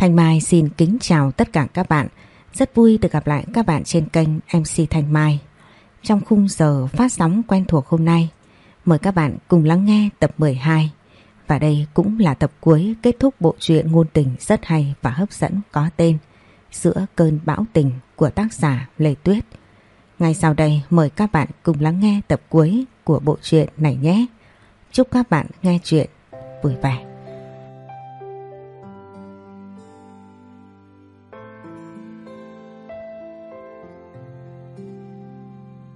Thanh Mai xin kính chào tất cả các bạn. Rất vui được gặp lại các bạn trên kênh MC Thanh Mai. Trong khung giờ phát sóng quen thuộc hôm nay, mời các bạn cùng lắng nghe tập 12. Và đây cũng là tập cuối kết thúc bộ truyện ngôn tình rất hay và hấp dẫn có tên Giữa cơn bão tình của tác giả Lê Tuyết. Ngay sau đây mời các bạn cùng lắng nghe tập cuối của bộ truyện này nhé. Chúc các bạn nghe chuyện vui vẻ.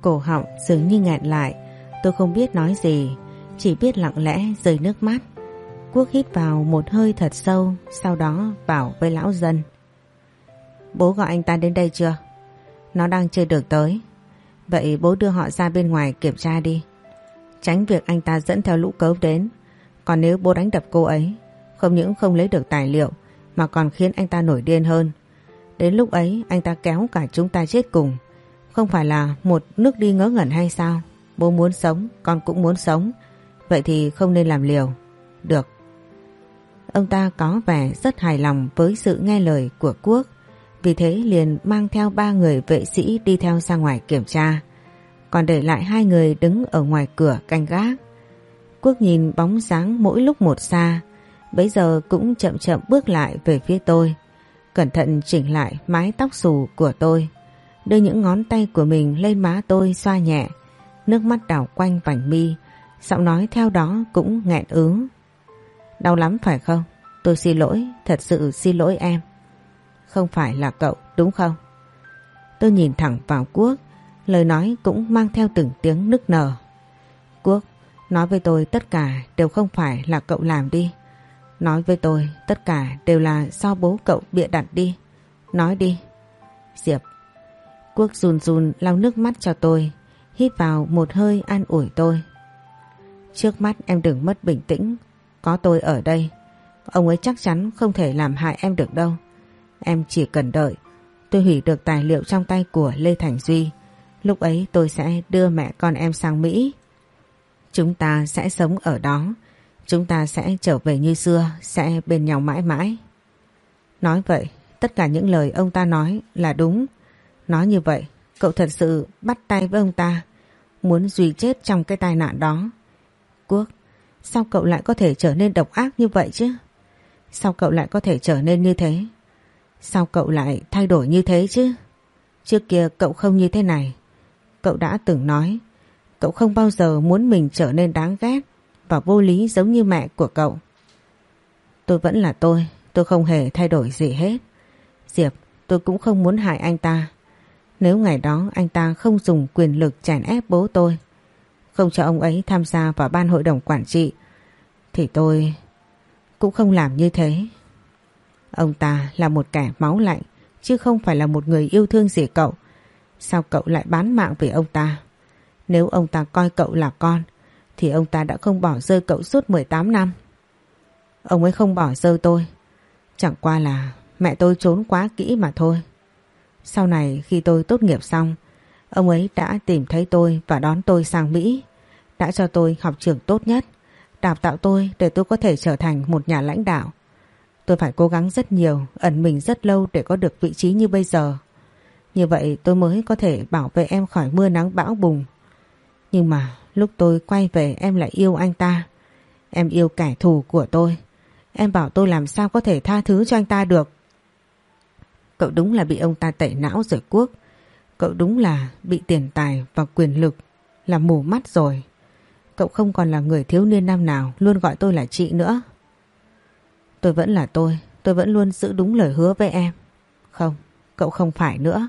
Cổ họng dường như nghẹn lại. Tôi không biết nói gì, Chỉ biết lặng lẽ rơi nước mắt. Quốc hít vào một hơi thật sâu, Sau đó bảo với lão dân. Bố gọi anh ta đến đây chưa? Nó đang chưa được tới. Vậy bố đưa họ ra bên ngoài kiểm tra đi. Tránh việc anh ta dẫn theo lũ cấu đến. Còn nếu bố đánh đập cô ấy, Không những không lấy được tài liệu, Mà còn khiến anh ta nổi điên hơn. Đến lúc ấy, anh ta kéo cả chúng ta chết cùng không phải là một nước đi ngớ ngẩn hay sao? Bố muốn sống, con cũng muốn sống. Vậy thì không nên làm liều. Được. Ông ta có vẻ rất hài lòng với sự nghe lời của Quốc. Vì thế liền mang theo ba người vệ sĩ đi theo ra ngoài kiểm tra. Còn để lại hai người đứng ở ngoài cửa canh gác. Quốc nhìn bóng dáng mỗi lúc một xa. Bây giờ cũng chậm chậm bước lại về phía tôi. Cẩn thận chỉnh lại mái tóc xù của tôi đưa những ngón tay của mình lên má tôi xoa nhẹ, nước mắt đảo quanh vành mi, giọng nói theo đó cũng nghẹn ứ. Đau lắm phải không? Tôi xin lỗi, thật sự xin lỗi em. Không phải là cậu, đúng không? Tôi nhìn thẳng vào Quốc, lời nói cũng mang theo từng tiếng nức nở. Quốc, nói với tôi tất cả đều không phải là cậu làm đi. Nói với tôi tất cả đều là do bố cậu bịa đặt đi. Nói đi. Diệp, Quốc run run lau nước mắt cho tôi, hít vào một hơi an ủi tôi. Trước mắt em đừng mất bình tĩnh, có tôi ở đây. Ông ấy chắc chắn không thể làm hại em được đâu. Em chỉ cần đợi, tôi hủy được tài liệu trong tay của Lê Thành Duy. Lúc ấy tôi sẽ đưa mẹ con em sang Mỹ. Chúng ta sẽ sống ở đó, chúng ta sẽ trở về như xưa, sẽ bên nhau mãi mãi. Nói vậy, tất cả những lời ông ta nói là đúng. Nói như vậy, cậu thật sự bắt tay với ông ta, muốn Duy chết trong cái tai nạn đó. Quốc, sao cậu lại có thể trở nên độc ác như vậy chứ? Sao cậu lại có thể trở nên như thế? Sao cậu lại thay đổi như thế chứ? Trước kia cậu không như thế này. Cậu đã từng nói, cậu không bao giờ muốn mình trở nên đáng ghét và vô lý giống như mẹ của cậu. Tôi vẫn là tôi, tôi không hề thay đổi gì hết. Diệp, tôi cũng không muốn hại anh ta. Nếu ngày đó anh ta không dùng quyền lực chèn ép bố tôi, không cho ông ấy tham gia vào ban hội đồng quản trị, thì tôi cũng không làm như thế. Ông ta là một kẻ máu lạnh, chứ không phải là một người yêu thương gì cậu. Sao cậu lại bán mạng vì ông ta? Nếu ông ta coi cậu là con, thì ông ta đã không bỏ rơi cậu suốt 18 năm. Ông ấy không bỏ rơi tôi. Chẳng qua là mẹ tôi trốn quá kỹ mà thôi. Sau này khi tôi tốt nghiệp xong, ông ấy đã tìm thấy tôi và đón tôi sang Mỹ, đã cho tôi học trường tốt nhất, đào tạo tôi để tôi có thể trở thành một nhà lãnh đạo. Tôi phải cố gắng rất nhiều, ẩn mình rất lâu để có được vị trí như bây giờ. Như vậy tôi mới có thể bảo vệ em khỏi mưa nắng bão bùng. Nhưng mà lúc tôi quay về em lại yêu anh ta. Em yêu kẻ thù của tôi. Em bảo tôi làm sao có thể tha thứ cho anh ta được. Cậu đúng là bị ông ta tẩy não rồi quốc. Cậu đúng là bị tiền tài và quyền lực làm mù mắt rồi. Cậu không còn là người thiếu niên nam nào luôn gọi tôi là chị nữa. Tôi vẫn là tôi, tôi vẫn luôn giữ đúng lời hứa với em. Không, cậu không phải nữa.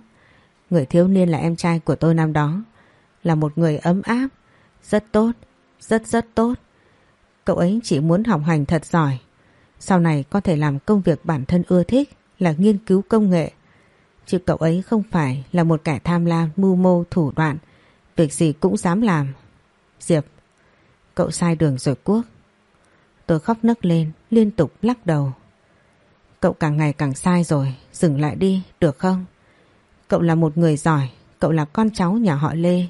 Người thiếu niên là em trai của tôi năm đó. Là một người ấm áp, rất tốt, rất rất tốt. Cậu ấy chỉ muốn học hành thật giỏi. Sau này có thể làm công việc bản thân ưa thích là nghiên cứu công nghệ. Chứ cậu ấy không phải là một kẻ tham lam, mưu mô, thủ đoạn, việc gì cũng dám làm. Diệp, cậu sai đường rồi Quốc. Tôi khóc nấc lên, liên tục lắc đầu. Cậu càng ngày càng sai rồi, dừng lại đi, được không? Cậu là một người giỏi, cậu là con cháu nhà họ Lê.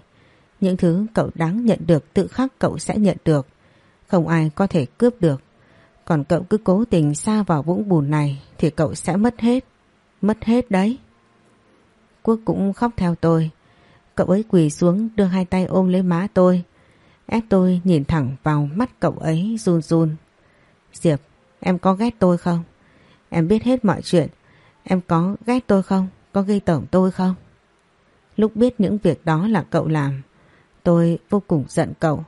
Những thứ cậu đáng nhận được tự khắc cậu sẽ nhận được. Không ai có thể cướp được. Còn cậu cứ cố tình xa vào vũng bùn này thì cậu sẽ mất hết. Mất hết đấy. Quốc cũng khóc theo tôi. Cậu ấy quỳ xuống đưa hai tay ôm lấy má tôi. Ép tôi nhìn thẳng vào mắt cậu ấy run run. Diệp, em có ghét tôi không? Em biết hết mọi chuyện. Em có ghét tôi không? Có gây tổn tôi không? Lúc biết những việc đó là cậu làm, tôi vô cùng giận cậu.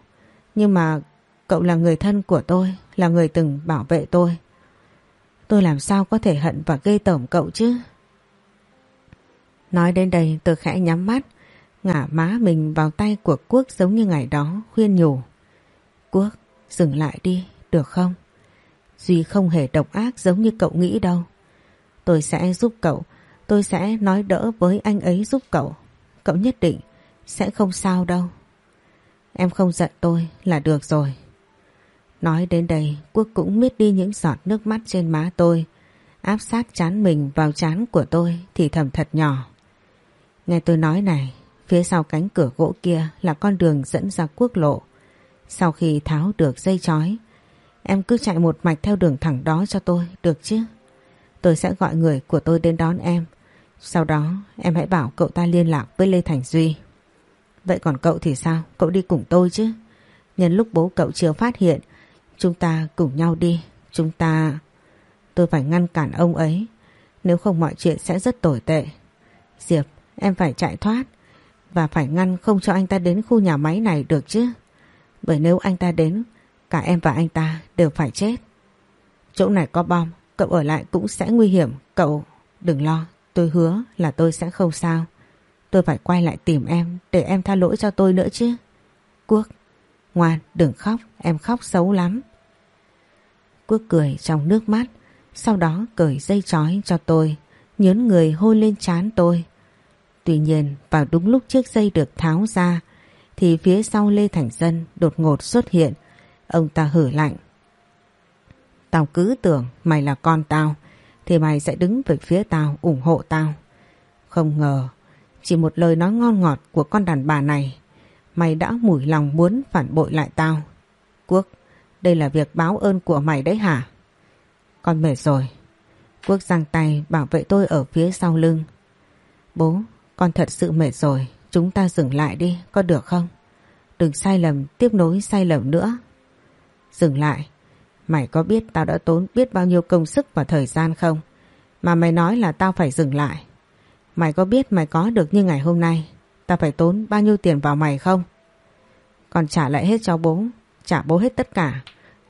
Nhưng mà cậu là người thân của tôi, là người từng bảo vệ tôi. Tôi làm sao có thể hận và gây tởm cậu chứ? Nói đến đây tôi khẽ nhắm mắt, ngả má mình vào tay của Quốc giống như ngày đó khuyên nhủ. Quốc, dừng lại đi, được không? Duy không hề độc ác giống như cậu nghĩ đâu. Tôi sẽ giúp cậu, tôi sẽ nói đỡ với anh ấy giúp cậu. Cậu nhất định sẽ không sao đâu. Em không giận tôi là được rồi. Nói đến đây Quốc cũng miết đi những giọt nước mắt trên má tôi áp sát chán mình vào chán của tôi thì thầm thật nhỏ. Nghe tôi nói này, phía sau cánh cửa gỗ kia là con đường dẫn ra quốc lộ. Sau khi tháo được dây chói, em cứ chạy một mạch theo đường thẳng đó cho tôi, được chứ? Tôi sẽ gọi người của tôi đến đón em. Sau đó em hãy bảo cậu ta liên lạc với Lê Thành Duy. Vậy còn cậu thì sao? Cậu đi cùng tôi chứ? Nhân lúc bố cậu chưa phát hiện, chúng ta cùng nhau đi. Chúng ta... Tôi phải ngăn cản ông ấy. Nếu không mọi chuyện sẽ rất tồi tệ. Diệp, em phải chạy thoát. Và phải ngăn không cho anh ta đến khu nhà máy này được chứ. Bởi nếu anh ta đến, cả em và anh ta đều phải chết. Chỗ này có bom, cậu ở lại cũng sẽ nguy hiểm. Cậu đừng lo, tôi hứa là tôi sẽ không sao. Tôi phải quay lại tìm em để em tha lỗi cho tôi nữa chứ. Quốc, ngoan đừng khóc, em khóc xấu lắm. Quốc cười trong nước mắt, sau đó cởi dây chói cho tôi, nhớn người hôi lên trán tôi. Tuy nhiên vào đúng lúc chiếc dây được tháo ra thì phía sau Lê Thành Dân đột ngột xuất hiện. Ông ta hử lạnh. Tao cứ tưởng mày là con tao thì mày sẽ đứng về phía tao ủng hộ tao. Không ngờ chỉ một lời nói ngon ngọt của con đàn bà này mày đã mủi lòng muốn phản bội lại tao. Quốc, đây là việc báo ơn của mày đấy hả? Con mệt rồi. Quốc giang tay bảo vệ tôi ở phía sau lưng. Bố, con thật sự mệt rồi, chúng ta dừng lại đi, có được không? Đừng sai lầm, tiếp nối sai lầm nữa. Dừng lại, mày có biết tao đã tốn biết bao nhiêu công sức và thời gian không? Mà mày nói là tao phải dừng lại. Mày có biết mày có được như ngày hôm nay, tao phải tốn bao nhiêu tiền vào mày không? Còn trả lại hết cho bố, trả bố hết tất cả.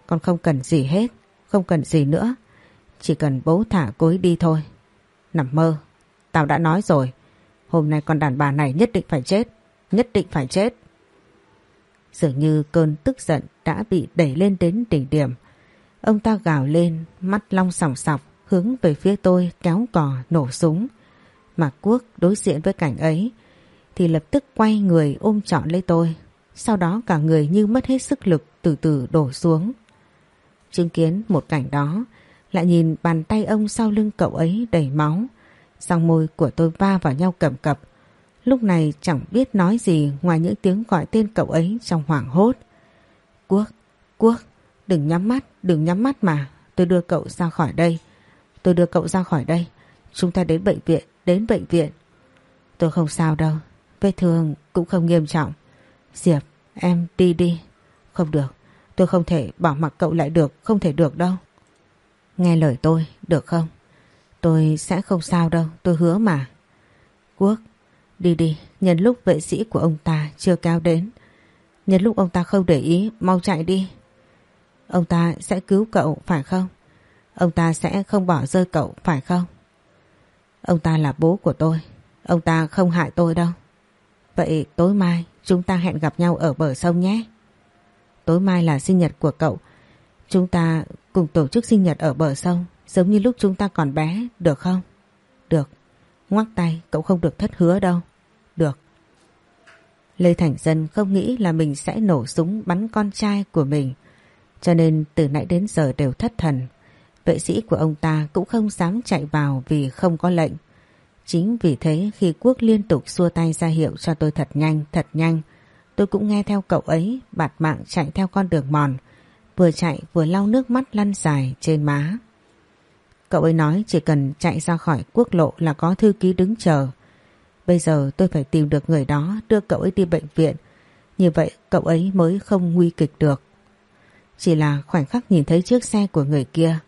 Con không cần gì hết, không cần gì nữa. Chỉ cần bố thả cô ấy đi thôi. Nằm mơ, tao đã nói rồi, Hôm nay con đàn bà này nhất định phải chết. Nhất định phải chết. Dường như cơn tức giận đã bị đẩy lên đến đỉnh điểm. Ông ta gào lên, mắt long sòng sọc, hướng về phía tôi kéo cò nổ súng. Mạc Quốc đối diện với cảnh ấy thì lập tức quay người ôm trọn lấy tôi. Sau đó cả người như mất hết sức lực từ từ đổ xuống. Chứng kiến một cảnh đó, lại nhìn bàn tay ông sau lưng cậu ấy đầy máu. song môi của tôi va vào nhau cầm cập. Lúc này chẳng biết nói gì ngoài những tiếng gọi tên cậu ấy trong hoảng hốt. Quốc, Quốc, đừng nhắm mắt, đừng nhắm mắt mà. Tôi đưa cậu ra khỏi đây. Tôi đưa cậu ra khỏi đây. Chúng ta đến bệnh viện, đến bệnh viện. Tôi không sao đâu. Vết thương cũng không nghiêm trọng. Diệp, em đi đi. Không được, tôi không thể bỏ mặc cậu lại được, không thể được đâu. Nghe lời tôi, được không? Tôi sẽ không sao đâu, tôi hứa mà. Quốc, đi đi, nhân lúc vệ sĩ của ông ta chưa cao đến. Nhân lúc ông ta không để ý, mau chạy đi. Ông ta sẽ cứu cậu, phải không? Ông ta sẽ không bỏ rơi cậu, phải không? Ông ta là bố của tôi. Ông ta không hại tôi đâu. Vậy tối mai chúng ta hẹn gặp nhau ở bờ sông nhé. Tối mai là sinh nhật của cậu. Chúng ta cùng tổ chức sinh nhật ở bờ sông Giống như lúc chúng ta còn bé, được không? Được. Ngoắc tay, cậu không được thất hứa đâu. Được. Lê Thành Dân không nghĩ là mình sẽ nổ súng bắn con trai của mình. Cho nên từ nãy đến giờ đều thất thần. Vệ sĩ của ông ta cũng không dám chạy vào vì không có lệnh. Chính vì thế khi Quốc liên tục xua tay ra hiệu cho tôi thật nhanh, thật nhanh, tôi cũng nghe theo cậu ấy bạt mạng chạy theo con đường mòn vừa chạy vừa lau nước mắt lăn dài trên má. Cậu ấy nói chỉ cần chạy ra khỏi quốc lộ là có thư ký đứng chờ. Bây giờ tôi phải tìm được người đó đưa cậu ấy đi bệnh viện. Như vậy cậu ấy mới không nguy kịch được. Chỉ là khoảnh khắc nhìn thấy chiếc xe của người kia.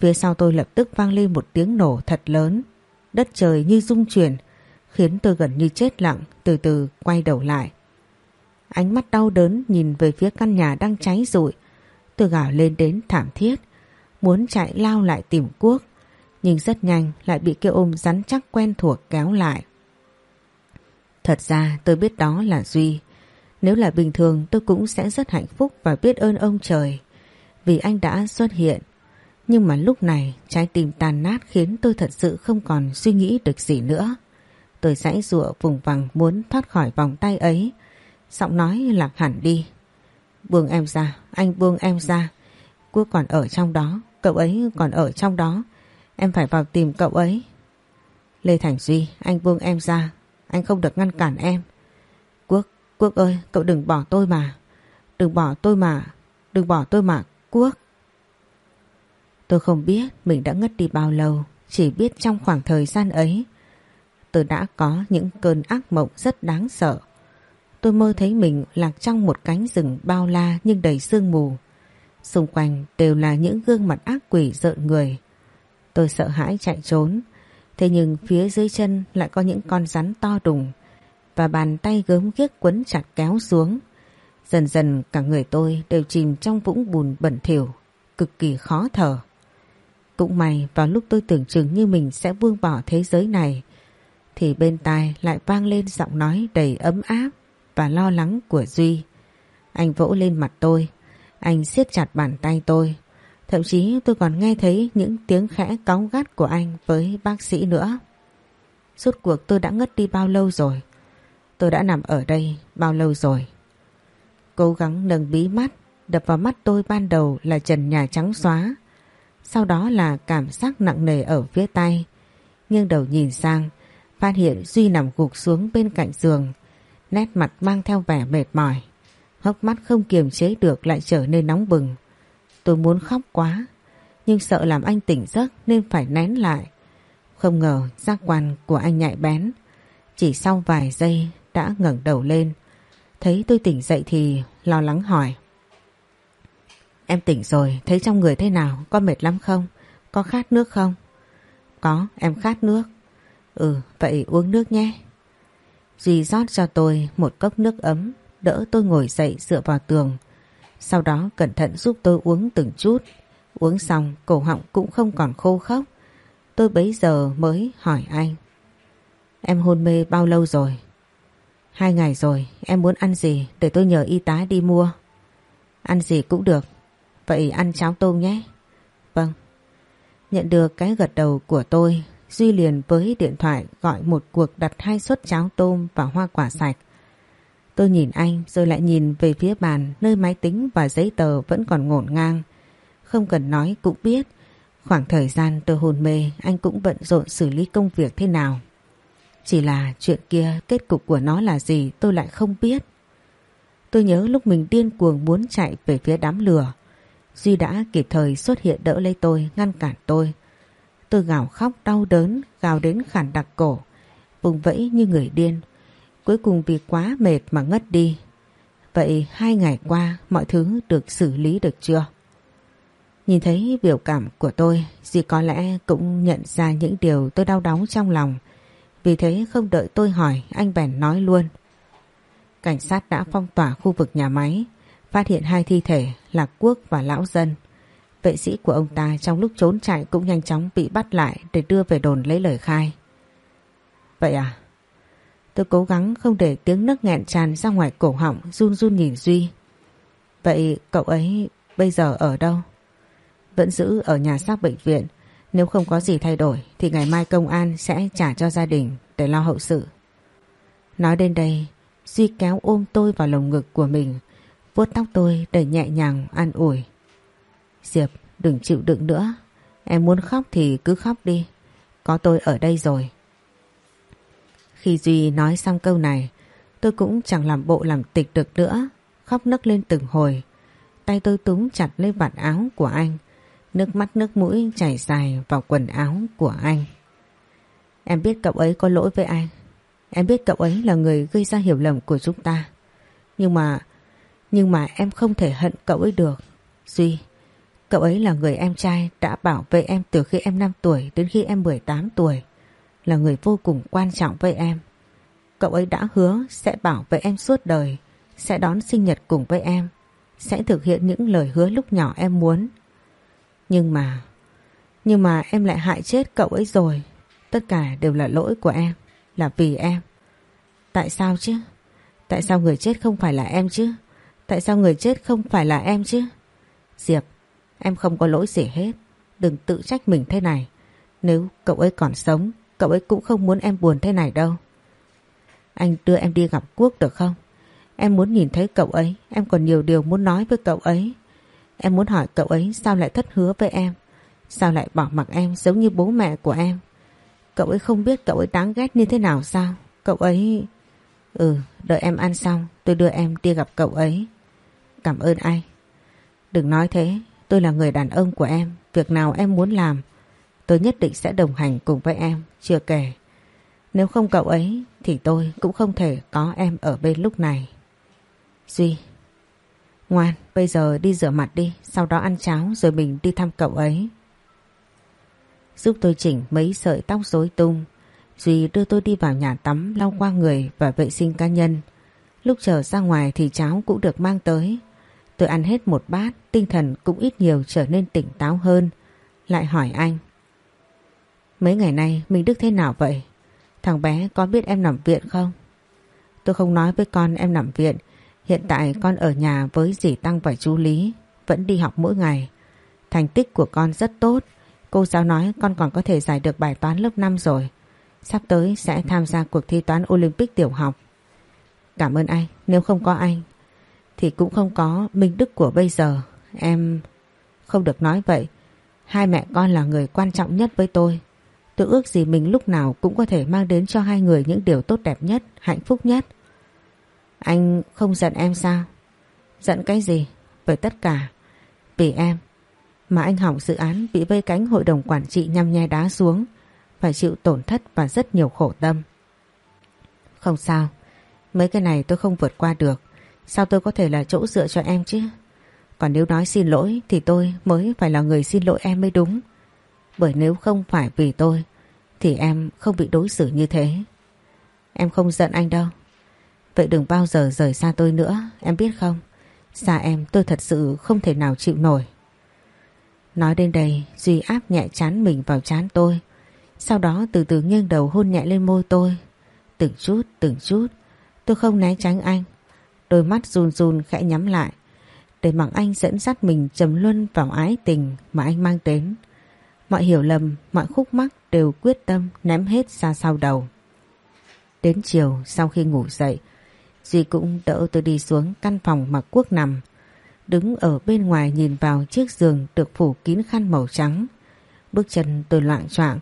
Phía sau tôi lập tức vang lên một tiếng nổ thật lớn. Đất trời như rung chuyển khiến tôi gần như chết lặng từ từ quay đầu lại. Ánh mắt đau đớn nhìn về phía căn nhà đang cháy rụi. Tôi gào lên đến thảm thiết, muốn chạy lao lại tìm Quốc, nhưng rất nhanh lại bị kêu ôm rắn chắc quen thuộc kéo lại. Thật ra tôi biết đó là Duy. Nếu là bình thường tôi cũng sẽ rất hạnh phúc và biết ơn ông trời vì anh đã xuất hiện. Nhưng mà lúc này trái tim tàn nát khiến tôi thật sự không còn suy nghĩ được gì nữa. Tôi giãy giụa vùng vằng muốn thoát khỏi vòng tay ấy. Giọng nói lạc hẳn đi. Buông em ra, anh buông em ra. Quốc còn ở trong đó, cậu ấy còn ở trong đó. Em phải vào tìm cậu ấy. Lê Thành Duy, anh buông em ra. Anh không được ngăn cản em. Quốc, Quốc ơi, cậu đừng bỏ tôi mà. Đừng bỏ tôi mà, đừng bỏ tôi mà, Quốc. Tôi không biết mình đã ngất đi bao lâu, chỉ biết trong khoảng thời gian ấy tôi đã có những cơn ác mộng rất đáng sợ. Tôi mơ thấy mình lạc trong một cánh rừng bao la nhưng đầy sương mù. Xung quanh đều là những gương mặt ác quỷ rợn người. Tôi sợ hãi chạy trốn, thế nhưng phía dưới chân lại có những con rắn to đùng và bàn tay gớm ghiếc quấn chặt kéo xuống. Dần dần cả người tôi đều chìm trong vũng bùn bẩn thỉu, cực kỳ khó thở. Cũng may vào lúc tôi tưởng chừng như mình sẽ vương bỏ thế giới này thì bên tai lại vang lên giọng nói đầy ấm áp và lo lắng của Duy. Anh vỗ lên mặt tôi, anh siết chặt bàn tay tôi. Thậm chí tôi còn nghe thấy những tiếng khẽ cáu gắt của anh với bác sĩ nữa. Suốt cuộc tôi đã ngất đi bao lâu rồi? Tôi đã nằm ở đây bao lâu rồi? Cố gắng nâng bí mắt, đập vào mắt tôi ban đầu là trần nhà trắng xóa. Sau đó là cảm giác nặng nề ở phía tay. Nghiêng đầu nhìn sang, phát hiện Duy nằm gục xuống bên cạnh giường, nét mặt mang theo vẻ mệt mỏi. Hốc mắt không kiềm chế được lại trở nên nóng bừng. Tôi muốn khóc quá, nhưng sợ làm anh tỉnh giấc nên phải nén lại. Không ngờ giác quan của anh nhạy bén. Chỉ sau vài giây đã ngẩng đầu lên. Thấy tôi tỉnh dậy thì lo lắng hỏi. Em tỉnh rồi, thấy trong người thế nào? Có mệt lắm không? Có khát nước không? Có, em khát nước. Ừ, vậy uống nước nhé. Duy rót cho tôi một cốc nước ấm, đỡ tôi ngồi dậy dựa vào tường. Sau đó cẩn thận giúp tôi uống từng chút. Uống xong cổ họng cũng không còn khô khốc. Tôi bấy giờ mới hỏi anh. Em hôn mê bao lâu rồi? Hai ngày rồi, em muốn ăn gì để tôi nhờ y tá đi mua. Ăn gì cũng được, vậy ăn cháo tôm nhé. Vâng. Nhận được cái gật đầu của tôi, Duy liền với điện thoại gọi một cuộc đặt hai suất cháo tôm và hoa quả sạch. Tôi nhìn anh rồi lại nhìn về phía bàn nơi máy tính và giấy tờ vẫn còn ngổn ngang. Không cần nói cũng biết khoảng thời gian tôi hôn mê anh cũng bận rộn xử lý công việc thế nào. Chỉ là chuyện kia kết cục của nó là gì tôi lại không biết. Tôi nhớ lúc mình điên cuồng muốn chạy về phía đám lửa. Duy đã kịp thời xuất hiện đỡ lấy tôi, ngăn cản tôi. Tôi gào khóc đau đớn, gào đến khản đặc cổ, vùng vẫy như người điên. Cuối cùng vì quá mệt mà ngất đi. Vậy hai ngày qua mọi thứ được xử lý được chưa? Nhìn thấy biểu cảm của tôi, dì có lẽ cũng nhận ra những điều tôi đau đớn trong lòng. Vì thế không đợi tôi hỏi, anh bèn nói luôn. Cảnh sát đã phong tỏa khu vực nhà máy, phát hiện hai thi thể là Quốc và Lão Dân. Vệ sĩ của ông ta trong lúc trốn chạy cũng nhanh chóng bị bắt lại để đưa về đồn lấy lời khai. Vậy à? Tôi cố gắng không để tiếng nấc nghẹn tràn ra ngoài cổ họng run run nhìn Duy. Vậy cậu ấy bây giờ ở đâu? Vẫn giữ ở nhà xác bệnh viện. Nếu không có gì thay đổi thì ngày mai công an sẽ trả cho gia đình để lo hậu sự. Nói đến đây, Duy kéo ôm tôi vào lồng ngực của mình, vuốt tóc tôi để nhẹ nhàng an ủi. Diệp, đừng chịu đựng nữa Em muốn khóc thì cứ khóc đi Có tôi ở đây rồi Khi Duy nói xong câu này, Tôi cũng chẳng làm bộ làm tịch được nữa, Khóc nấc lên từng hồi tay tôi túm chặt lấy vạt áo của anh. Nước mắt nước mũi chảy dài vào quần áo của anh. Em biết cậu ấy có lỗi với anh. Em biết cậu ấy là người gây ra hiểu lầm của chúng ta. Nhưng mà... Nhưng mà em không thể hận cậu ấy được. Duy, cậu ấy là người em trai đã bảo vệ em từ khi em 5 tuổi đến khi em 18 tuổi. Là người vô cùng quan trọng với em. Cậu ấy đã hứa sẽ bảo vệ em suốt đời, sẽ đón sinh nhật cùng với em, sẽ thực hiện những lời hứa lúc nhỏ em muốn. Nhưng mà, nhưng mà em lại hại chết cậu ấy rồi. Tất cả đều là lỗi của em, là vì em. Tại sao chứ? Tại sao người chết không phải là em chứ? Tại sao người chết không phải là em chứ? Diệp, em không có lỗi gì hết. Đừng tự trách mình thế này. Nếu cậu ấy còn sống, cậu ấy cũng không muốn em buồn thế này đâu. Anh đưa em đi gặp Quốc được không? Em muốn nhìn thấy cậu ấy, em còn nhiều điều muốn nói với cậu ấy. Em muốn hỏi cậu ấy sao lại thất hứa với em? Sao lại bỏ mặc em giống như bố mẹ của em? Cậu ấy không biết cậu ấy đáng ghét như thế nào sao? Cậu ấy... Ừ, đợi em ăn xong, tôi đưa em đi gặp cậu ấy. Cảm ơn anh. Đừng nói thế, tôi là người đàn ông của em. Việc nào em muốn làm, tôi nhất định sẽ đồng hành cùng với em, chưa kể. Nếu không cậu ấy, thì tôi cũng không thể có em ở bên lúc này. Duy, ngoan, bây giờ đi rửa mặt đi, sau đó ăn cháo rồi mình đi thăm cậu ấy. Giúp tôi chỉnh mấy sợi tóc rối tung, Duy đưa tôi đi vào nhà tắm lau qua người và vệ sinh cá nhân. Lúc trở ra ngoài thì cháo cũng được mang tới. Tôi ăn hết một bát, tinh thần cũng ít nhiều trở nên tỉnh táo hơn. Lại hỏi anh. Mấy ngày nay Minh Đức thế nào vậy? Thằng bé có biết em nằm viện không? Tôi không nói với con em nằm viện. Hiện tại con ở nhà với dì Tăng và chú Lý. Vẫn đi học mỗi ngày. Thành tích của con rất tốt. Cô giáo nói con còn có thể giải được bài toán lớp 5 rồi. Sắp tới sẽ tham gia cuộc thi toán Olympic tiểu học. Cảm ơn anh. Nếu không có anh thì cũng không có Minh Đức của bây giờ. Em không được nói vậy. Hai mẹ con là người quan trọng nhất với tôi. Tôi ước gì mình lúc nào cũng có thể mang đến cho hai người những điều tốt đẹp nhất, hạnh phúc nhất. Anh không giận em sao? Giận cái gì? Với tất cả. Vì em. Mà anh hỏng dự án bị vây cánh hội đồng quản trị nhằm nhai đá xuống. Phải chịu tổn thất và rất nhiều khổ tâm. Không sao. Mấy cái này tôi không vượt qua được. Sao tôi có thể là chỗ dựa cho em chứ? Còn nếu nói xin lỗi thì tôi mới phải là người xin lỗi em mới đúng. Bởi nếu không phải vì tôi thì em không bị đối xử như thế. Em không giận anh đâu. Vậy đừng bao giờ rời xa tôi nữa, em biết không? Xa em tôi thật sự không thể nào chịu nổi. Nói đến đây, Duy áp nhẹ chán mình vào chán tôi. Sau đó từ từ nghiêng đầu hôn nhẹ lên môi tôi. Từng chút, từng chút, tôi không né tránh anh. Đôi mắt run run khẽ nhắm lại. Để mặc anh dẫn dắt mình trầm luân vào ái tình mà anh mang đến. Mọi hiểu lầm, mọi khúc mắc đều quyết tâm ném hết ra sau đầu. Đến chiều sau khi ngủ dậy, Duy cũng đỡ tôi đi xuống căn phòng mà Quốc nằm. Đứng ở bên ngoài nhìn vào chiếc giường được phủ kín khăn màu trắng. Bước chân tôi loạn choạng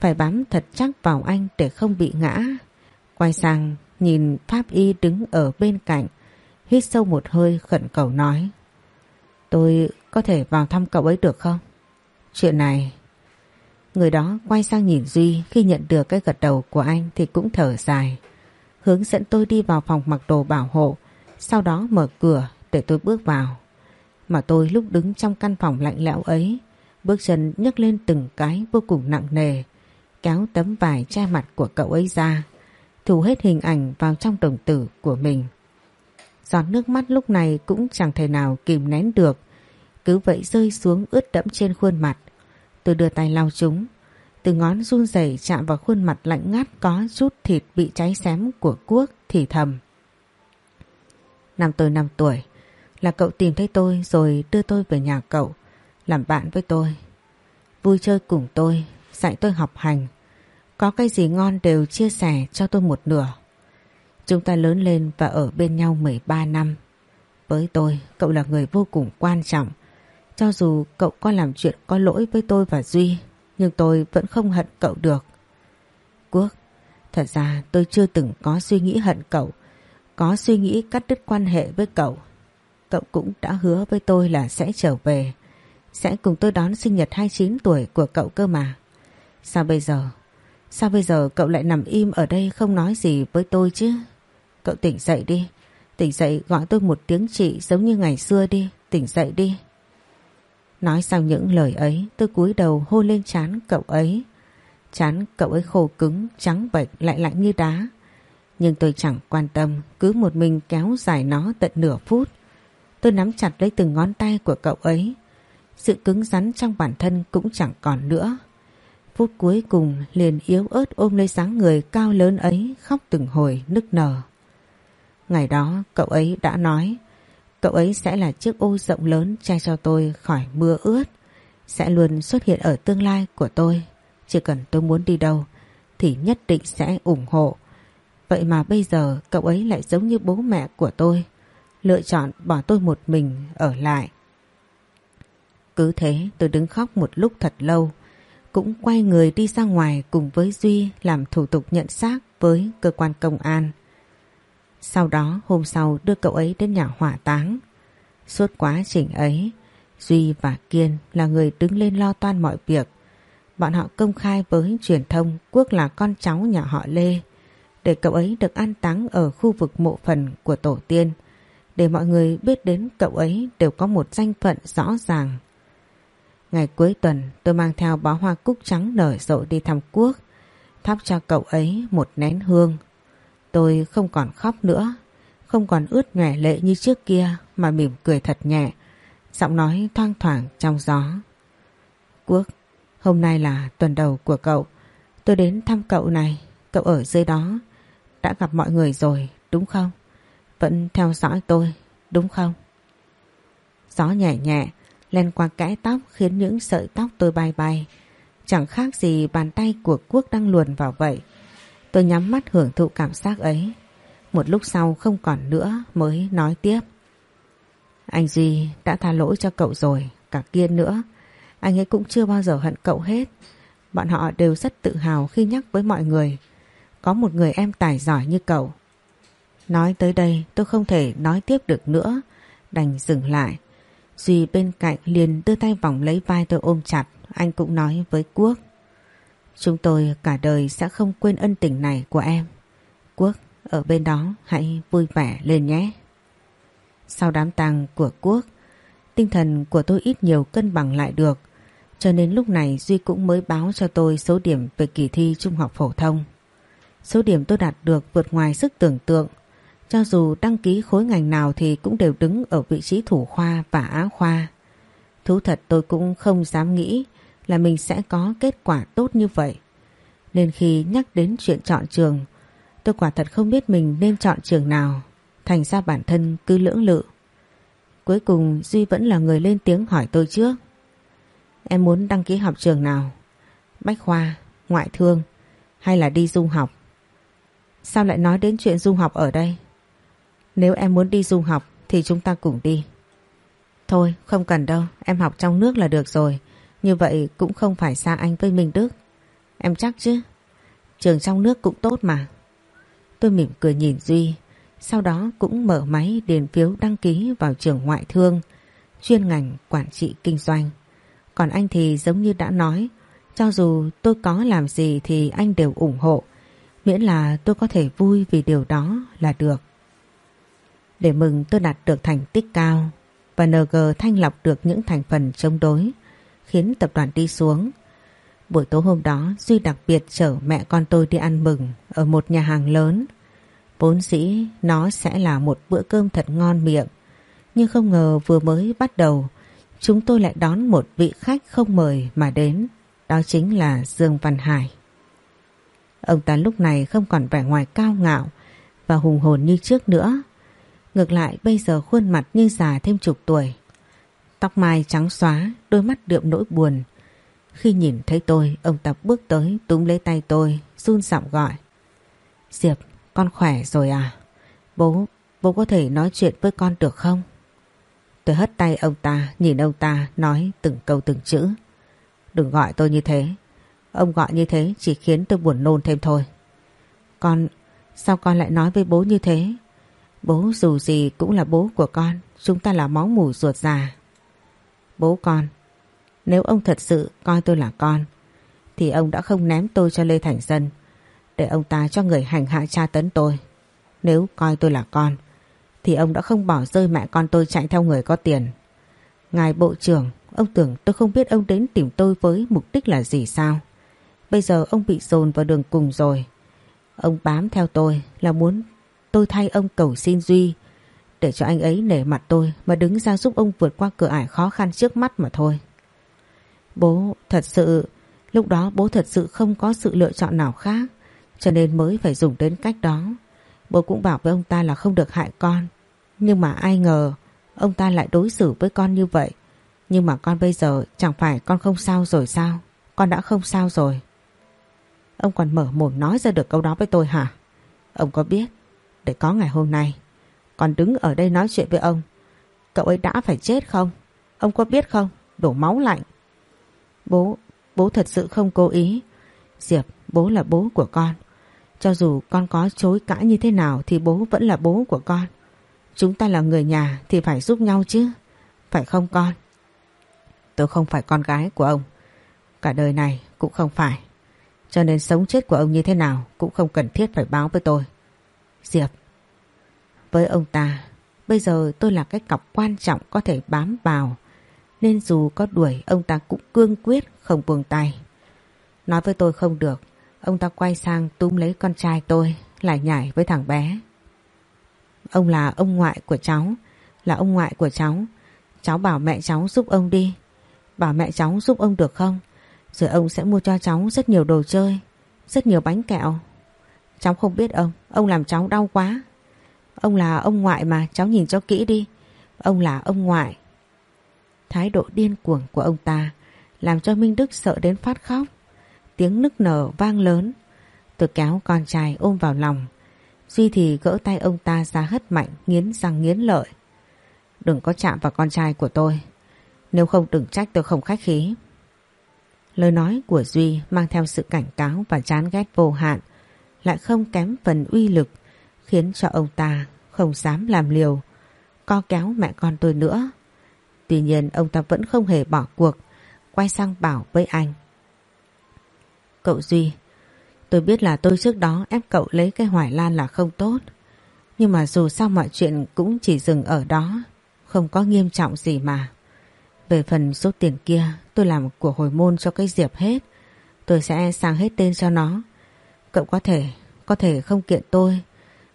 phải bám thật chắc vào anh để không bị ngã. Quay sang nhìn Pháp Y đứng ở bên cạnh, hít sâu một hơi khẩn cầu nói. Tôi có thể vào thăm cậu ấy được không? Chuyện này Người đó quay sang nhìn Duy khi nhận được cái gật đầu của anh thì cũng thở dài. Hướng dẫn tôi đi vào phòng mặc đồ bảo hộ, sau đó mở cửa để tôi bước vào. Mà tôi lúc đứng trong căn phòng lạnh lẽo ấy, bước chân nhấc lên từng cái vô cùng nặng nề, kéo tấm vải che mặt của cậu ấy ra, thu hết hình ảnh vào trong đồng tử của mình. Giọt nước mắt lúc này cũng chẳng thể nào kìm nén được, cứ vậy rơi xuống ướt đẫm trên khuôn mặt. Tôi đưa tay lau chúng. Từ ngón run rẩy chạm vào khuôn mặt lạnh ngắt có chút thịt bị cháy xém của cuốc thì thầm. Năm tôi năm tuổi là cậu tìm thấy tôi rồi đưa tôi về nhà cậu làm bạn với tôi. Vui chơi cùng tôi, dạy tôi học hành. Có cái gì ngon đều chia sẻ cho tôi một nửa. Chúng ta lớn lên và ở bên nhau 13 năm. Với tôi, cậu là người vô cùng quan trọng cho dù cậu có làm chuyện có lỗi với tôi và Duy, nhưng tôi vẫn không hận cậu được. Quốc, thật ra tôi chưa từng có suy nghĩ hận cậu, có suy nghĩ cắt đứt quan hệ với cậu. cậu cũng đã hứa với tôi là sẽ trở về. Sẽ cùng tôi đón sinh nhật 29 tuổi của cậu cơ mà. Sao bây giờ? Sao bây giờ cậu lại nằm im ở đây không nói gì với tôi chứ? Cậu tỉnh dậy đi. Tỉnh dậy gọi tôi một tiếng chị giống như ngày xưa đi. Tỉnh dậy đi. Nói xong những lời ấy tôi cúi đầu hôn lên chán cậu ấy. Chán cậu ấy khô cứng, trắng bệch lại lạnh như đá. Nhưng tôi chẳng quan tâm, cứ một mình kéo dài nó tận nửa phút. Tôi nắm chặt lấy từng ngón tay của cậu ấy. Sự cứng rắn trong bản thân cũng chẳng còn nữa. Phút cuối cùng liền yếu ớt ôm lấy dáng người cao lớn ấy khóc từng hồi nức nở. Ngày đó cậu ấy đã nói cậu ấy sẽ là chiếc ô rộng lớn che cho tôi khỏi mưa ướt, sẽ luôn xuất hiện ở tương lai của tôi. Chỉ cần tôi muốn đi đâu thì nhất định sẽ ủng hộ. Vậy mà bây giờ cậu ấy lại giống như bố mẹ của tôi, lựa chọn bỏ tôi một mình ở lại. Cứ thế tôi đứng khóc một lúc thật lâu, cũng quay người đi ra ngoài cùng với Duy làm thủ tục nhận xác với cơ quan công an. Sau đó hôm sau đưa cậu ấy đến nhà hỏa táng. Suốt quá trình ấy, Duy và Kiên là người đứng lên lo toan mọi việc. Bọn họ công khai với truyền thông Quốc là con cháu nhà họ Lê để cậu ấy được an táng ở khu vực mộ phần của tổ tiên để mọi người biết đến cậu ấy đều có một danh phận rõ ràng. Ngày cuối tuần tôi mang theo bó hoa cúc trắng nở rộ đi thăm Quốc thắp cho cậu ấy một nén hương Tôi không còn khóc nữa, không còn ướt nhòe lệ như trước kia mà mỉm cười thật nhẹ, giọng nói thoang thoảng trong gió. Quốc, hôm nay là tuần đầu của cậu, tôi đến thăm cậu này, cậu ở dưới đó, đã gặp mọi người rồi, đúng không? Vẫn theo dõi tôi, đúng không? Gió nhẹ nhẹ, len qua kẽ tóc khiến những sợi tóc tôi bay bay. Chẳng khác gì bàn tay của Quốc đang luồn vào vậy. Tôi nhắm mắt hưởng thụ cảm giác ấy. Một lúc sau không còn nữa mới nói tiếp. Anh Duy đã tha lỗi cho cậu rồi, cả Kiên nữa. Anh ấy cũng chưa bao giờ hận cậu hết. Bọn họ đều rất tự hào khi nhắc với mọi người. Có một người em tài giỏi như cậu. Nói tới đây tôi không thể nói tiếp được nữa, đành dừng lại. Duy bên cạnh liền đưa tay vòng lấy vai tôi ôm chặt, anh cũng nói với Quốc. Chúng tôi cả đời sẽ không quên ân tình này của em. Quốc, ở bên đó hãy vui vẻ lên nhé. Sau đám tang của Quốc, tinh thần của tôi ít nhiều cân bằng lại được. Cho nên lúc này Duy cũng mới báo cho tôi số điểm về kỳ thi trung học phổ thông. Số điểm tôi đạt được vượt ngoài sức tưởng tượng. Cho dù đăng ký khối ngành nào thì cũng đều đứng ở vị trí thủ khoa và á khoa. Thú thật tôi cũng không dám nghĩ là mình sẽ có kết quả tốt như vậy. Nên khi nhắc đến chuyện chọn trường, tôi quả thật không biết mình nên chọn trường nào, thành ra bản thân cứ lưỡng lự. Cuối cùng Duy vẫn là người lên tiếng hỏi tôi trước. Em muốn đăng ký học trường nào? Bách khoa, ngoại thương hay là đi du học? Sao lại nói đến chuyện du học ở đây? Nếu em muốn đi du học thì chúng ta cùng đi. Thôi không cần đâu, em học trong nước là được rồi. Như vậy cũng không phải xa anh với Minh Đức. Em chắc chứ? Trường trong nước cũng tốt mà. Tôi mỉm cười nhìn Duy, sau đó cũng mở máy điền phiếu đăng ký vào trường ngoại thương, chuyên ngành quản trị kinh doanh. Còn anh thì giống như đã nói, cho dù tôi có làm gì thì anh đều ủng hộ, miễn là tôi có thể vui vì điều đó là được. Để mừng tôi đạt được thành tích cao và NG thanh lọc được những thành phần chống đối khiến tập đoàn đi xuống. Buổi tối hôm đó, Duy đặc biệt chở mẹ con tôi đi ăn mừng ở một nhà hàng lớn. Vốn dĩ, nó sẽ là một bữa cơm thật ngon miệng. Nhưng không ngờ vừa mới bắt đầu, chúng tôi lại đón một vị khách không mời mà đến. Đó chính là Dương Văn Hải. Ông ta lúc này không còn vẻ ngoài cao ngạo và hùng hồn như trước nữa. Ngược lại, bây giờ khuôn mặt như già thêm chục tuổi. Tóc mai trắng xóa, đôi mắt đượm nỗi buồn. Khi nhìn thấy tôi, ông ta bước tới túm lấy tay tôi, run giọng gọi. Diệp, con khỏe rồi à? Bố, bố có thể nói chuyện với con được không? Tôi hất tay ông ta, nhìn ông ta, nói từng câu từng chữ. Đừng gọi tôi như thế. Ông gọi như thế chỉ khiến tôi buồn nôn thêm thôi. Con, sao con lại nói với bố như thế? Bố dù gì cũng là bố của con, chúng ta là máu mủ ruột già. Bố con, nếu ông thật sự coi tôi là con, thì ông đã không ném tôi cho Lê Thành Dân, để ông ta cho người hành hạ tra tấn tôi. Nếu coi tôi là con, thì ông đã không bỏ rơi mẹ con tôi chạy theo người có tiền. Ngài Bộ trưởng, ông tưởng tôi không biết ông đến tìm tôi với mục đích là gì sao? Bây giờ ông bị dồn vào đường cùng rồi. Ông bám theo tôi là muốn tôi thay ông cầu xin Duy để cho anh ấy nể mặt tôi mà đứng ra giúp ông vượt qua cửa ải khó khăn trước mắt mà thôi. Bố thật sự, lúc đó bố thật sự không có sự lựa chọn nào khác cho nên mới phải dùng đến cách đó. Bố cũng bảo với ông ta là không được hại con. Nhưng mà ai ngờ ông ta lại đối xử với con như vậy. Nhưng mà con bây giờ chẳng phải con không sao rồi sao? Con đã không sao rồi. Ông còn mở mồm nói ra được câu đó với tôi hả? Ông có biết để có ngày hôm nay còn đứng ở đây nói chuyện với ông cậu ấy đã phải chết không? Ông có biết không? Đổ máu lạnh. Bố, bố thật sự không cố ý. Diệp, bố là bố của con. Cho dù con có chối cãi như thế nào thì bố vẫn là bố của con. Chúng ta là người nhà thì phải giúp nhau chứ. Phải không con? Tôi không phải con gái của ông. Cả đời này cũng không phải. Cho nên sống chết của ông như thế nào cũng không cần thiết phải báo với tôi. Diệp. Với ông ta, bây giờ tôi là cái cọc quan trọng có thể bám vào. Nên dù có đuổi ông ta cũng cương quyết không buông tay. Nói với tôi không được. Ông ta quay sang túm lấy con trai tôi lại nhảy với thằng bé. Ông là ông ngoại của cháu, là ông ngoại của cháu. Cháu bảo mẹ cháu giúp ông đi. Bảo mẹ cháu giúp ông được không? Rồi ông sẽ mua cho cháu rất nhiều đồ chơi, rất nhiều bánh kẹo. Cháu không biết ông, ông làm cháu đau quá. Ông là ông ngoại mà, cháu nhìn cho kỹ đi. Ông là ông ngoại. Thái độ điên cuồng của ông ta làm cho Minh Đức sợ đến phát khóc. Tiếng nức nở vang lớn. Tôi kéo con trai ôm vào lòng. Duy thì gỡ tay ông ta ra hất mạnh, nghiến răng nghiến lợi. Đừng có chạm vào con trai của tôi. Nếu không đừng trách tôi không khách khí. Lời nói của Duy mang theo sự cảnh cáo và chán ghét vô hạn, lại không kém phần uy lực, khiến cho ông ta không dám làm liều, co kéo mẹ con tôi nữa. Tuy nhiên ông ta vẫn không hề bỏ cuộc, quay sang bảo với anh. Cậu Duy, tôi biết là tôi trước đó ép cậu lấy cái hoài lan là không tốt, nhưng mà dù sao mọi chuyện cũng chỉ dừng ở đó, không có nghiêm trọng gì mà. Về phần số tiền kia tôi làm của hồi môn cho cái diệp hết. Tôi sẽ sang hết tên cho nó. Cậu có thể, có thể không kiện tôi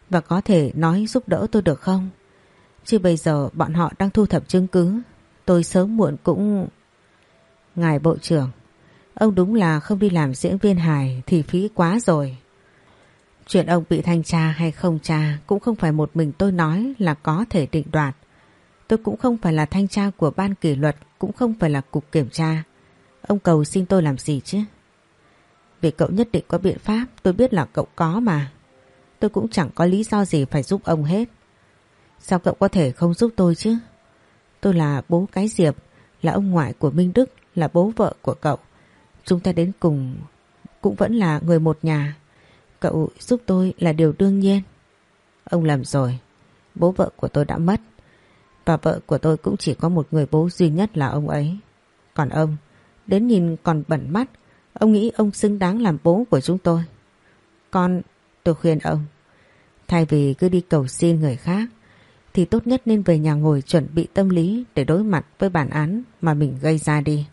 và có thể nói giúp đỡ tôi được không? Chứ bây giờ bọn họ đang thu thập chứng cứ. Tôi sớm muộn cũng... Ngài Bộ trưởng, ông đúng là không đi làm diễn viên hài thì phí quá rồi. Chuyện ông bị thanh tra hay không tra cũng không phải một mình tôi nói là có thể định đoạt. Tôi cũng không phải là thanh tra của ban kỷ luật, cũng không phải là cục kiểm tra. Ông cầu xin tôi làm gì chứ? Vì cậu nhất định có biện pháp, tôi biết là cậu có mà. Tôi cũng chẳng có lý do gì phải giúp ông hết. Sao cậu có thể không giúp tôi chứ? Tôi là bố cái Diệp, là ông ngoại của Minh Đức, là bố vợ của cậu. Chúng ta đến cùng cũng vẫn là người một nhà. Cậu giúp tôi là điều đương nhiên. Ông làm rồi, bố vợ của tôi đã mất. Và vợ của tôi cũng chỉ có một người bố duy nhất là ông ấy. Còn ông, đến nhìn còn bẩn mắt, ông nghĩ ông xứng đáng làm bố của chúng tôi. Con, tôi khuyên ông, thay vì cứ đi cầu xin người khác, thì tốt nhất nên về nhà ngồi chuẩn bị tâm lý để đối mặt với bản án mà mình gây ra đi.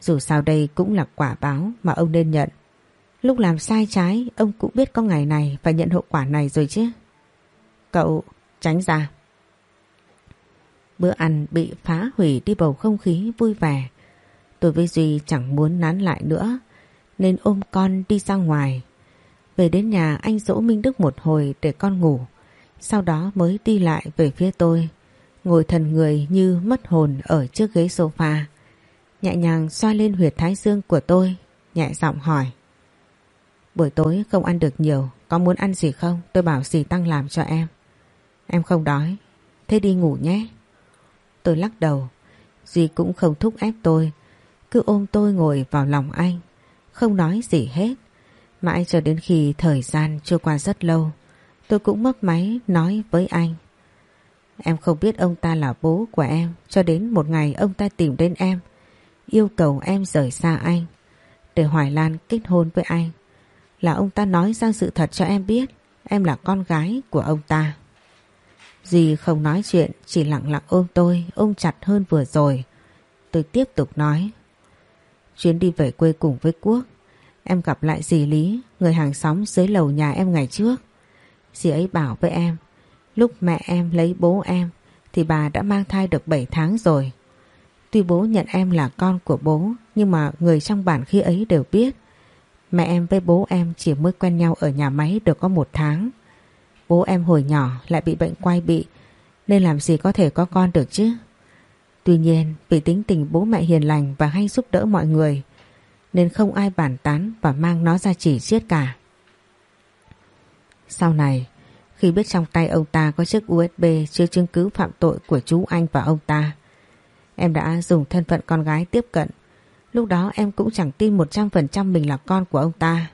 Dù sao đây cũng là quả báo mà ông nên nhận. Lúc làm sai trái, ông cũng biết có ngày này phải nhận hậu quả này rồi chứ. Cậu tránh ra. Bữa ăn bị phá hủy đi bầu không khí vui vẻ. Tôi với Duy chẳng muốn nán lại nữa nên ôm con đi ra ngoài. Về đến nhà, anh dỗ Minh Đức một hồi để con ngủ. Sau đó mới đi lại về phía tôi. Ngồi thần người như mất hồn ở trước ghế sofa. Nhẹ nhàng xoa lên huyệt thái dương của tôi. Nhẹ giọng hỏi. Buổi tối không ăn được nhiều. Có muốn ăn gì không? Tôi bảo gì tăng làm cho em. Em không đói. Thế đi ngủ nhé. Tôi lắc đầu. Duy cũng không thúc ép tôi. Cứ ôm tôi ngồi vào lòng anh. Không nói gì hết. Mãi cho đến khi thời gian trôi qua rất lâu. tôi cũng mất máy nói với anh. Em không biết ông ta là bố của em, cho đến một ngày ông ta tìm đến em, yêu cầu em rời xa anh để Hoài Lan kết hôn với anh, là ông ta nói ra sự thật cho em biết, em là con gái của ông ta. Dì không nói chuyện, chỉ lặng lặng ôm tôi, ôm chặt hơn vừa rồi. Tôi tiếp tục nói, Chuyến đi về quê cùng với Quốc Em gặp lại dì Lý, Người hàng xóm dưới lầu nhà em ngày trước. Dì ấy bảo với em, Lúc mẹ em lấy bố em, Thì bà đã mang thai được 7 tháng rồi. Tuy bố nhận em là con của bố, Nhưng mà người trong bản khi ấy đều biết, Mẹ em với bố em chỉ mới quen nhau ở nhà máy được có một tháng. Bố em hồi nhỏ lại bị bệnh quay bị, Nên làm gì có thể có con được chứ? Tuy nhiên, vì tính tình bố mẹ hiền lành và hay giúp đỡ mọi người nên không ai bản tán và mang nó ra chỉ giết cả. Sau này, khi biết trong tay ông ta có chiếc USB chứa chứng cứ phạm tội của chú anh và ông ta, Em đã dùng thân phận con gái tiếp cận. Lúc đó em cũng chẳng tin 100% mình là con của ông ta.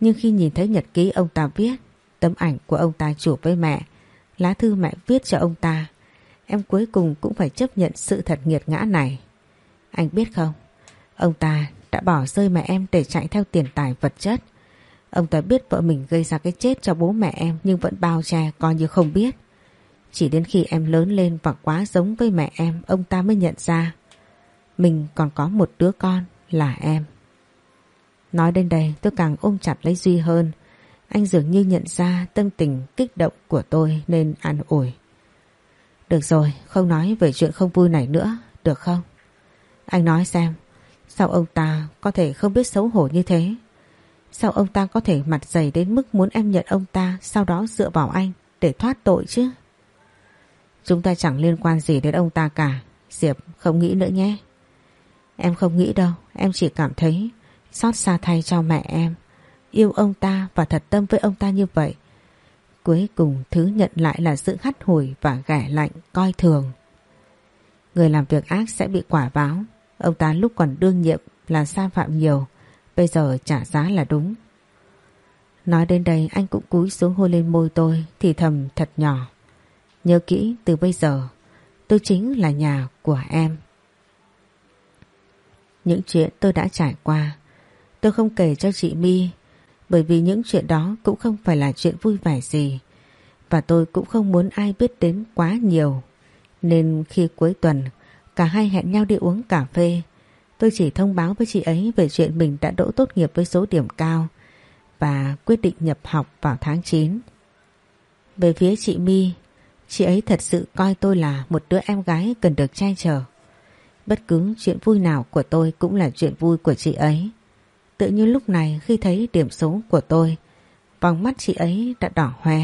Nhưng khi nhìn thấy nhật ký ông ta viết, Tấm ảnh của ông ta chụp với mẹ, Lá thư mẹ viết cho ông ta, Em cuối cùng cũng phải chấp nhận sự thật nghiệt ngã này. Anh biết không? Ông ta đã bỏ rơi mẹ em để chạy theo tiền tài vật chất. Ông ta biết vợ mình gây ra cái chết cho bố mẹ em Nhưng vẫn bao che coi như không biết. Chỉ đến khi em lớn lên và quá giống với mẹ em Ông ta mới nhận ra Mình còn có một đứa con là em. Nói đến đây tôi càng ôm chặt lấy Duy hơn. Anh dường như nhận ra tâm tình kích động của tôi nên an ủi. Được rồi, không nói về chuyện không vui này nữa, được không? Anh nói xem, sao ông ta có thể không biết xấu hổ như thế? Sao ông ta có thể mặt dày đến mức muốn em nhận ông ta sau đó dựa vào anh để thoát tội chứ? Chúng ta chẳng liên quan gì đến ông ta cả, Diệp không nghĩ nữa nhé. Em không nghĩ đâu, em chỉ cảm thấy xót xa thay cho mẹ em, yêu ông ta và thật tâm với ông ta như vậy. Cuối cùng thứ nhận lại là sự hắt hủi và ghẻ lạnh coi thường. Người làm việc ác sẽ bị quả báo. Ông ta lúc còn đương nhiệm là sai phạm nhiều, bây giờ trả giá là đúng. Nói đến đây anh cũng cúi xuống hôn lên môi tôi thì thầm thật nhỏ. Nhớ kỹ từ bây giờ tôi chính là nhà của em. Những chuyện tôi đã trải qua tôi không kể cho chị My bởi vì những chuyện đó cũng không phải là chuyện vui vẻ gì và tôi cũng không muốn ai biết đến quá nhiều. Nên khi cuối tuần cả hai hẹn nhau đi uống cà phê tôi chỉ thông báo với chị ấy về chuyện mình đã đỗ tốt nghiệp với số điểm cao và quyết định nhập học vào tháng 9. Về phía chị My, chị ấy thật sự coi tôi là một đứa em gái cần được che chở. Bất cứ chuyện vui nào của tôi cũng là chuyện vui của chị ấy. Tự như lúc này khi thấy điểm số của tôi, vòng mắt chị ấy đã đỏ hoe.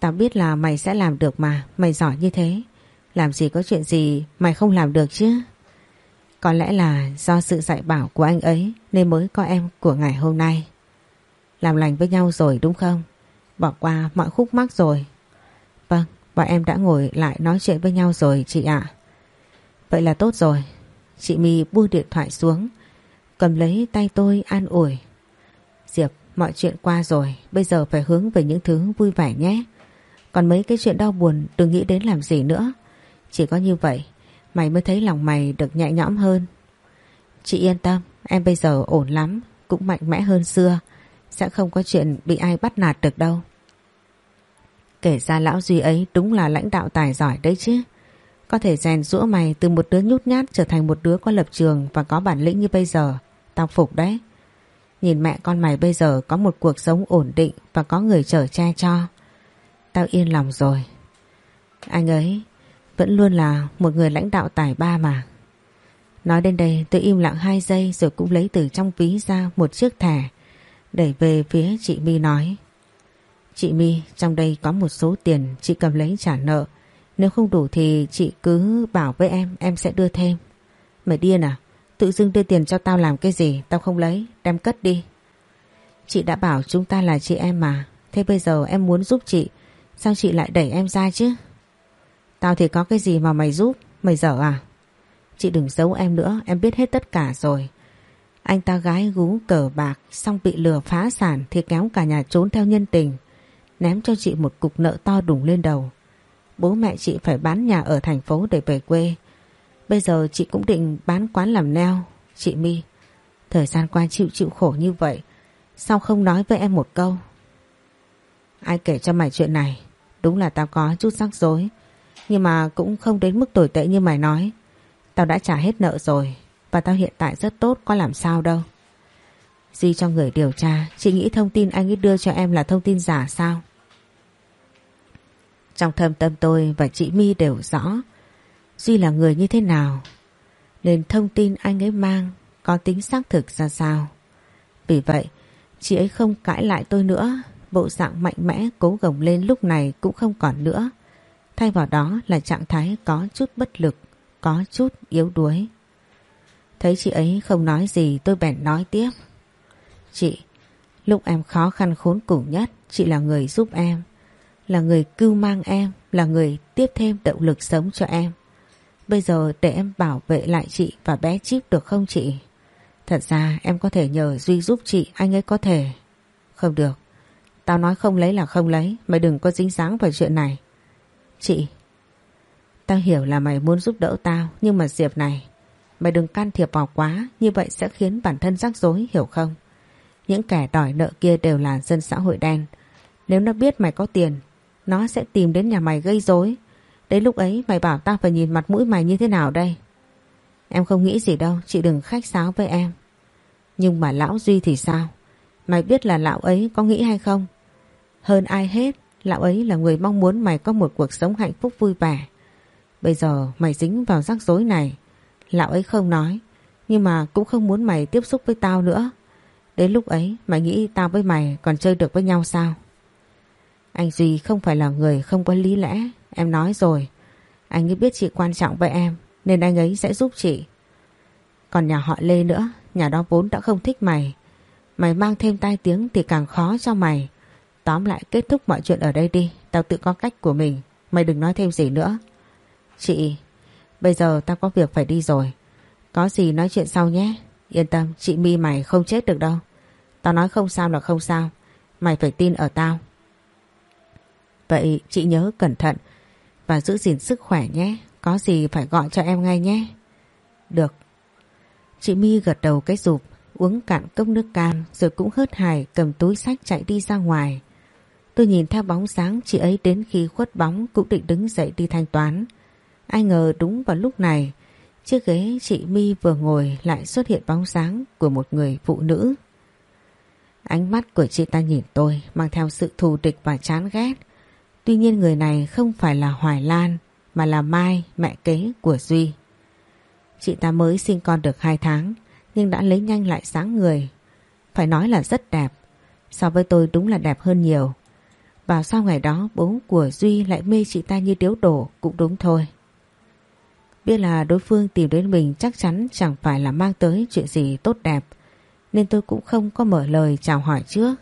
Tao biết là mày sẽ làm được mà, mày giỏi như thế. Làm gì có chuyện gì mày không làm được chứ? Có lẽ là do sự dạy bảo của anh ấy nên mới có em của ngày hôm nay. Làm lành với nhau rồi đúng không? Bỏ qua mọi khúc mắc rồi. Vâng, bọn em đã ngồi lại nói chuyện với nhau rồi chị ạ. Vậy là tốt rồi. Chị My buông điện thoại xuống cầm lấy tay tôi an ủi. Diệp, mọi chuyện qua rồi, bây giờ phải hướng về những thứ vui vẻ nhé. Còn mấy cái chuyện đau buồn đừng nghĩ đến làm gì nữa. Chỉ có như vậy, mày mới thấy lòng mày được nhẹ nhõm hơn. Chị yên tâm, em bây giờ ổn lắm, cũng mạnh mẽ hơn xưa. Sẽ không có chuyện bị ai bắt nạt được đâu. Kể ra lão Duy ấy đúng là lãnh đạo tài giỏi đấy chứ. Có thể rèn rũa mày từ một đứa nhút nhát trở thành một đứa có lập trường và có bản lĩnh như bây giờ. Tao phục đấy. Nhìn mẹ con mày bây giờ có một cuộc sống ổn định và có người chở che cho. Tao yên lòng rồi. Anh ấy vẫn luôn là một người lãnh đạo tài ba mà. Nói đến đây, tôi im lặng hai giây rồi cũng lấy từ trong ví ra một chiếc thẻ, đẩy về phía chị My nói. Chị My, trong đây có một số tiền chị cầm lấy trả nợ. Nếu không đủ thì chị cứ bảo với em em sẽ đưa thêm. Mày điên à? Tự dưng đưa tiền cho tao làm cái gì Tao không lấy, đem cất đi Chị đã bảo chúng ta là chị em mà Thế bây giờ em muốn giúp chị, Sao chị lại đẩy em ra chứ Tao thì có cái gì mà mày giúp Mày dở à Chị đừng giấu em nữa Em biết hết tất cả rồi Anh ta gái gú cờ bạc Xong bị lừa phá sản Thì kéo cả nhà trốn theo nhân tình ném cho chị một cục nợ to đùng lên đầu. Bố mẹ chị phải bán nhà ở thành phố để về quê. Bây giờ chị cũng định bán quán làm neo. Chị My, thời gian qua chịu chịu khổ như vậy, sao không nói với em một câu? Ai kể cho mày chuyện này? Đúng là tao có chút rắc rối, nhưng mà cũng không đến mức tồi tệ như mày nói. Tao đã trả hết nợ rồi, và tao hiện tại rất tốt, có làm sao đâu. Duy cho người điều tra, chị nghĩ thông tin anh ấy đưa cho em là thông tin giả sao? Trong thâm tâm tôi và chị My đều rõ Duy là người như thế nào Nên thông tin anh ấy mang Có tính xác thực ra sao Vì vậy Chị ấy không cãi lại tôi nữa Bộ dạng mạnh mẽ cố gồng lên lúc này Cũng không còn nữa Thay vào đó là trạng thái có chút bất lực Có chút yếu đuối Thấy chị ấy không nói gì Tôi bèn nói tiếp Chị Lúc em khó khăn khốn cùng nhất Chị là người giúp em là người cưu mang em, là người tiếp thêm động lực sống cho em. Bây giờ để em bảo vệ lại chị và bé Chip được không chị? Thật ra em có thể nhờ Duy giúp chị, anh ấy có thể. Không được, tao nói không lấy là không lấy, mày đừng có dính dáng vào chuyện này. Chị, tao hiểu là mày muốn giúp đỡ tao, nhưng mà Diệp này, mày đừng can thiệp vào quá, như vậy sẽ khiến bản thân rắc rối, hiểu không? Những kẻ đòi nợ kia đều là dân xã hội đen. Nếu nó biết mày có tiền nó sẽ tìm đến nhà mày gây rối. Đến lúc ấy mày bảo tao phải nhìn mặt mũi mày như thế nào đây? Em không nghĩ gì đâu, chị đừng khách sáo với em. Nhưng mà lão Duy thì sao? Mày biết là lão ấy có nghĩ hay không? Hơn ai hết, lão ấy là người mong muốn mày có một cuộc sống hạnh phúc vui vẻ. Bây giờ mày dính vào rắc rối này, lão ấy không nói, nhưng mà cũng không muốn mày tiếp xúc với tao nữa. Đến lúc ấy mày nghĩ tao với mày còn chơi được với nhau sao? Anh Duy không phải là người không có lý lẽ, em nói rồi. Anh ấy biết chị quan trọng với em, nên anh ấy sẽ giúp chị. Còn nhà họ Lê nữa, nhà đó vốn đã không thích mày. Mày mang thêm tai tiếng thì càng khó cho mày. Tóm lại kết thúc mọi chuyện ở đây đi, tao tự có cách của mình, mày đừng nói thêm gì nữa. Chị, bây giờ tao có việc phải đi rồi. Có gì nói chuyện sau nhé. Yên tâm, chị mi mày không chết được đâu. Tao nói không sao là không sao. Mày phải tin ở tao. Vậy chị nhớ cẩn thận và giữ gìn sức khỏe nhé. Có gì phải gọi cho em ngay nhé. Được. Chị Mi gật đầu cái rụp, uống cạn cốc nước cam rồi cũng hớt hải cầm túi sách chạy đi ra ngoài. Tôi nhìn theo bóng sáng chị ấy đến khi khuất bóng cũng định đứng dậy đi thanh toán. Ai ngờ đúng vào lúc này, chiếc ghế chị My vừa ngồi lại xuất hiện bóng sáng của một người phụ nữ. Ánh mắt của chị ta nhìn tôi mang theo sự thù địch và chán ghét. Tuy nhiên người này không phải là Hoài Lan mà là Mai, mẹ kế của Duy. Chị ta mới sinh con được 2 tháng nhưng đã lấy nhanh lại sáng người. Phải nói là rất đẹp. So với tôi đúng là đẹp hơn nhiều. Bảo sao ngày đó bố của Duy lại mê chị ta như điếu đổ, cũng đúng thôi. Biết là đối phương tìm đến mình chắc chắn chẳng phải là mang tới chuyện gì tốt đẹp, nên tôi cũng không có mở lời chào hỏi trước.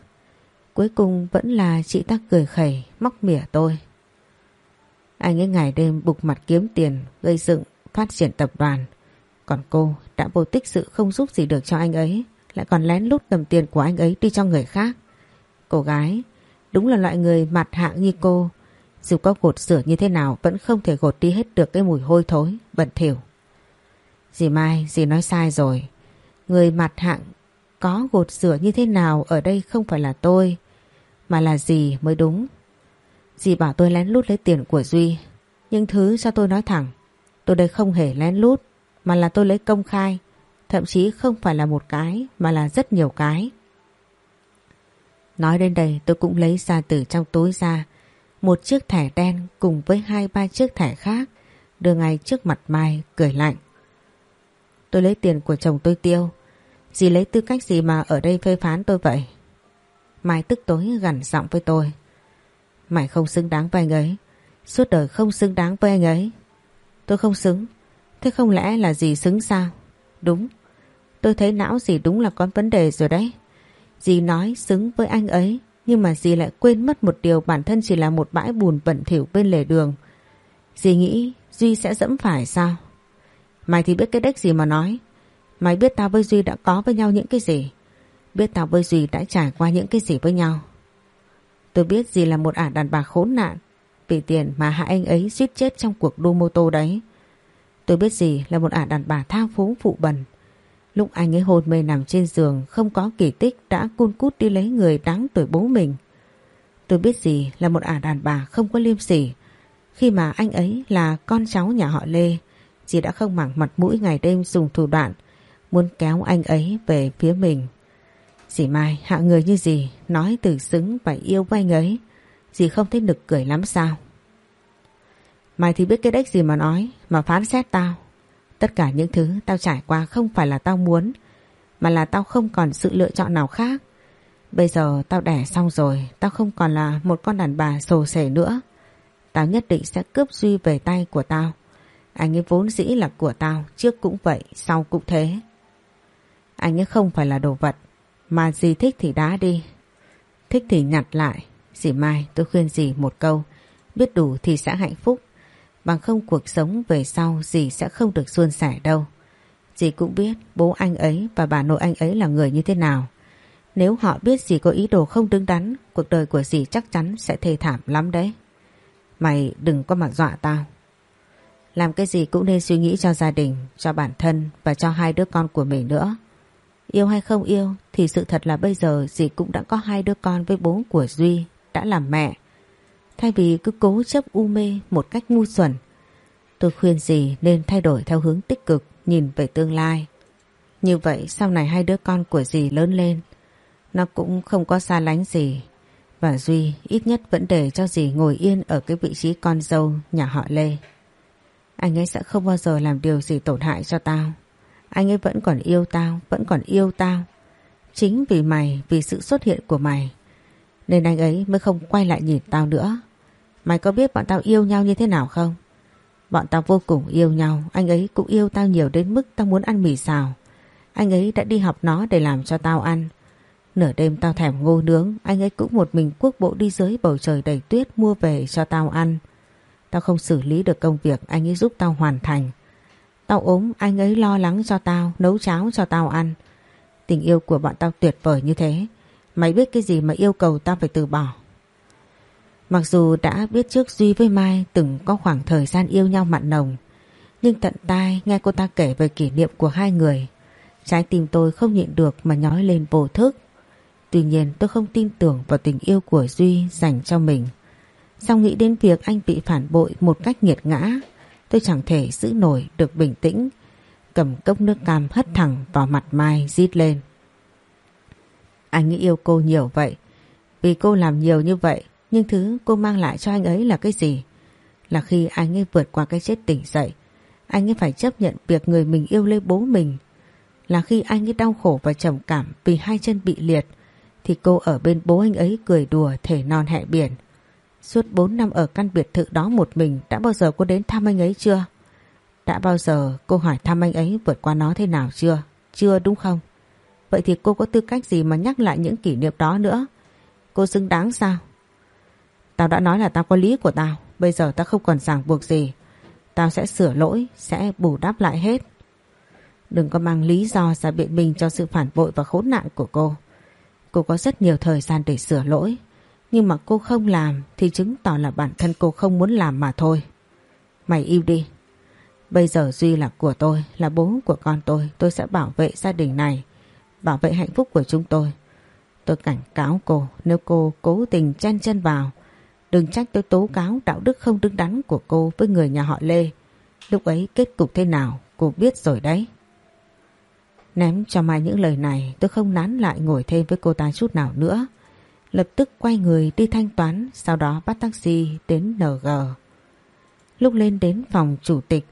Cuối cùng vẫn là chị ta cười khẩy, móc mỉa tôi. Anh ấy ngày đêm bục mặt kiếm tiền, gây dựng, phát triển tập đoàn. Còn cô đã vô tích sự không giúp gì được cho anh ấy, lại còn lén lút cầm tiền của anh ấy đi cho người khác. Cô gái đúng là loại người mặt hạng như cô dù có gột rửa như thế nào vẫn không thể gột đi hết được cái mùi hôi thối, bẩn thỉu. Dì Mai, dì nói sai rồi. Người mặt hạng có gột rửa như thế nào ở đây không phải là tôi mà là dì mới đúng. Dì bảo tôi lén lút lấy tiền của Duy, nhưng thứ cho tôi nói thẳng, tôi đây không hề lén lút, mà là tôi lấy công khai, thậm chí không phải là một cái mà là rất nhiều cái. Nói đến đây tôi cũng lấy ra từ trong túi ra một chiếc thẻ đen cùng với hai ba chiếc thẻ khác đưa ngay trước mặt Mai cười lạnh. Tôi lấy tiền của chồng tôi tiêu, dì lấy tư cách gì mà ở đây phê phán tôi vậy? Mai tức tối gằn giọng với tôi. Mày không xứng đáng với anh ấy. Suốt đời không xứng đáng với anh ấy. Tôi không xứng. Thế không lẽ là gì xứng sao? Đúng. Tôi thấy não gì đúng là có vấn đề rồi đấy. Dì nói xứng với anh ấy. Nhưng mà dì lại quên mất một điều bản thân chỉ là một bãi bùn bẩn thỉu bên lề đường. Dì nghĩ Duy sẽ dẫm phải sao? Mày thì biết cái đếch gì mà nói. Mày biết tao với Duy đã có với nhau những cái gì? Biết tao với Duy đã trải qua những cái gì với nhau Tôi biết dì là một ả đàn bà khốn nạn, Vì tiền mà hạ anh ấy suýt chết trong cuộc đua mô tô đấy Tôi biết dì là một ả đàn bà thao phú phụ bẩn Lúc anh ấy hôn mê nằm trên giường, Không có kỳ tích, đã cun cút đi lấy người đáng tuổi bố mình. Tôi biết gì là một ả đàn bà không có liêm sỉ. Khi mà anh ấy là con cháu nhà họ Lê chị đã không mảng mặt mũi ngày đêm dùng thủ đoạn, Muốn kéo anh ấy về phía mình. Dì Mai, hạ người như gì Nói từ xứng và yêu với anh ấy. Dì không thấy nực cười lắm sao? Mai thì biết cái đếch gì mà nói, Mà phán xét tao. Tất cả những thứ tao trải qua không phải là tao muốn, Mà là tao không còn sự lựa chọn nào khác. Bây giờ tao đẻ xong rồi, Tao không còn là một con đàn bà sồ sể nữa. Tao nhất định sẽ cướp Duy về tay của tao. Anh ấy vốn dĩ là của tao, Trước cũng vậy, Sau cũng thế. Anh ấy không phải là đồ vật, Mà gì thích thì đá đi. Thích thì nhặt lại. Dì Mai, tôi khuyên dì một câu, Biết đủ thì sẽ hạnh phúc. Bằng không cuộc sống về sau dì sẽ không được suôn sẻ đâu. Dì cũng biết bố anh ấy và bà nội anh ấy là người như thế nào. Nếu họ biết dì có ý đồ không đứng đắn, Cuộc đời của dì chắc chắn sẽ thê thảm lắm đấy. Mày đừng có mặt dọa tao. Làm cái gì cũng nên suy nghĩ cho gia đình, Cho bản thân và cho hai đứa con của mình nữa. Yêu hay không yêu Thì sự thật là bây giờ dì cũng đã có hai đứa con với bố của Duy Đã làm mẹ. Thay vì cứ cố chấp u mê một cách ngu xuẩn, Tôi khuyên dì nên thay đổi theo hướng tích cực Nhìn về tương lai. Như vậy sau này hai đứa con của dì lớn lên, Nó cũng không có xa lánh gì, Và Duy ít nhất vẫn để cho dì ngồi yên Ở cái vị trí con dâu nhà họ Lê. Anh ấy sẽ không bao giờ làm điều gì tổn hại cho tao. Anh ấy vẫn còn yêu tao, Vẫn còn yêu tao. Chính vì mày, Vì sự xuất hiện của mày, nên anh ấy mới không quay lại nhìn tao nữa. Mày có biết bọn tao yêu nhau như thế nào không? Bọn tao vô cùng yêu nhau. Anh ấy cũng yêu tao nhiều đến mức tao muốn ăn mì xào. Anh ấy đã đi học nó để làm cho tao ăn. Nửa đêm tao thèm ngô nướng. Anh ấy cũng một mình quốc bộ đi dưới bầu trời đầy tuyết Mua về cho tao ăn. Tao không xử lý được công việc Anh ấy giúp tao hoàn thành. Tao ốm, anh ấy lo lắng cho tao, Nấu cháo cho tao ăn. Tình yêu của bọn tao tuyệt vời như thế. Mày biết cái gì mà yêu cầu tao phải từ bỏ? Mặc dù đã biết trước Duy với Mai từng có khoảng thời gian yêu nhau mặn nồng Nhưng tận tai nghe cô ta kể về kỷ niệm của hai người Trái tim tôi không nhịn được mà nhói lên vô thức Tuy nhiên tôi không tin tưởng vào tình yêu của Duy dành cho mình Sau nghĩ đến việc anh bị phản bội một cách nghiệt ngã Tôi chẳng thể giữ nổi được bình tĩnh Cầm cốc nước cam hất thẳng vào mặt Mai rít lên anh nghĩ yêu cô nhiều vậy. Vì cô làm nhiều như vậy, nhưng thứ cô mang lại cho anh ấy là cái gì? Là khi anh ấy vượt qua cái chết tỉnh dậy, anh ấy phải chấp nhận việc người mình yêu lấy bố mình. Là khi anh ấy đau khổ và trầm cảm vì hai chân bị liệt, thì cô ở bên bố anh ấy cười đùa thể non hẹ biển. Suốt 4 năm ở căn biệt thự đó một mình đã bao giờ cô đến thăm anh ấy chưa? Đã bao giờ cô hỏi thăm anh ấy vượt qua nó thế nào chưa? Chưa đúng không? Vậy thì cô có tư cách gì mà nhắc lại những kỷ niệm đó nữa? Cô xứng đáng sao? Tao đã nói là tao có lý của tao. Bây giờ tao không còn ràng buộc gì. Tao sẽ sửa lỗi, sẽ bù đắp lại hết. Đừng có mang lý do ra biện minh cho sự phản bội và khốn nạn của cô. Cô có rất nhiều thời gian để sửa lỗi. Nhưng mà cô không làm thì chứng tỏ là bản thân cô không muốn làm mà thôi. Mày yêu đi. Bây giờ Duy là của tôi, là bố của con tôi. Tôi sẽ bảo vệ gia đình này bảo vệ hạnh phúc của chúng tôi. Tôi cảnh cáo cô nếu cô cố tình chen chân vào, đừng trách tôi tố cáo đạo đức không đứng đắn của cô với người nhà họ Lê. Lúc ấy kết cục thế nào, cô biết rồi đấy. Ném cho Mai những lời này, tôi không nán lại ngồi thêm với cô ta chút nào nữa. Lập tức quay người đi thanh toán, sau đó bắt taxi đến NG. Lúc lên đến phòng chủ tịch,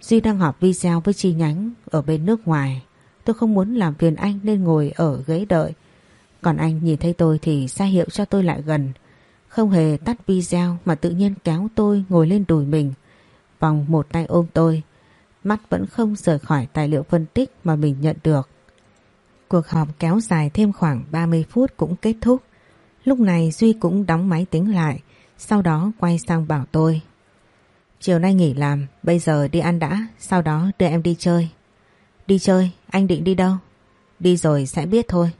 Duy đang họp video với chi nhánh ở bên nước ngoài. Tôi không muốn làm phiền anh nên ngồi ở ghế đợi. Còn anh nhìn thấy tôi thì ra hiệu cho tôi lại gần. Không hề tắt video mà tự nhiên kéo tôi ngồi lên đùi mình. Vòng một tay ôm tôi. Mắt vẫn không rời khỏi tài liệu phân tích mà mình nhận được. Cuộc họp kéo dài thêm khoảng 30 phút cũng kết thúc. Lúc này Duy cũng đóng máy tính lại. Sau đó quay sang bảo tôi. Chiều nay nghỉ làm, bây giờ đi ăn đã, sau đó đưa em đi chơi. Đi chơi, anh định đi đâu? Đi rồi sẽ biết thôi.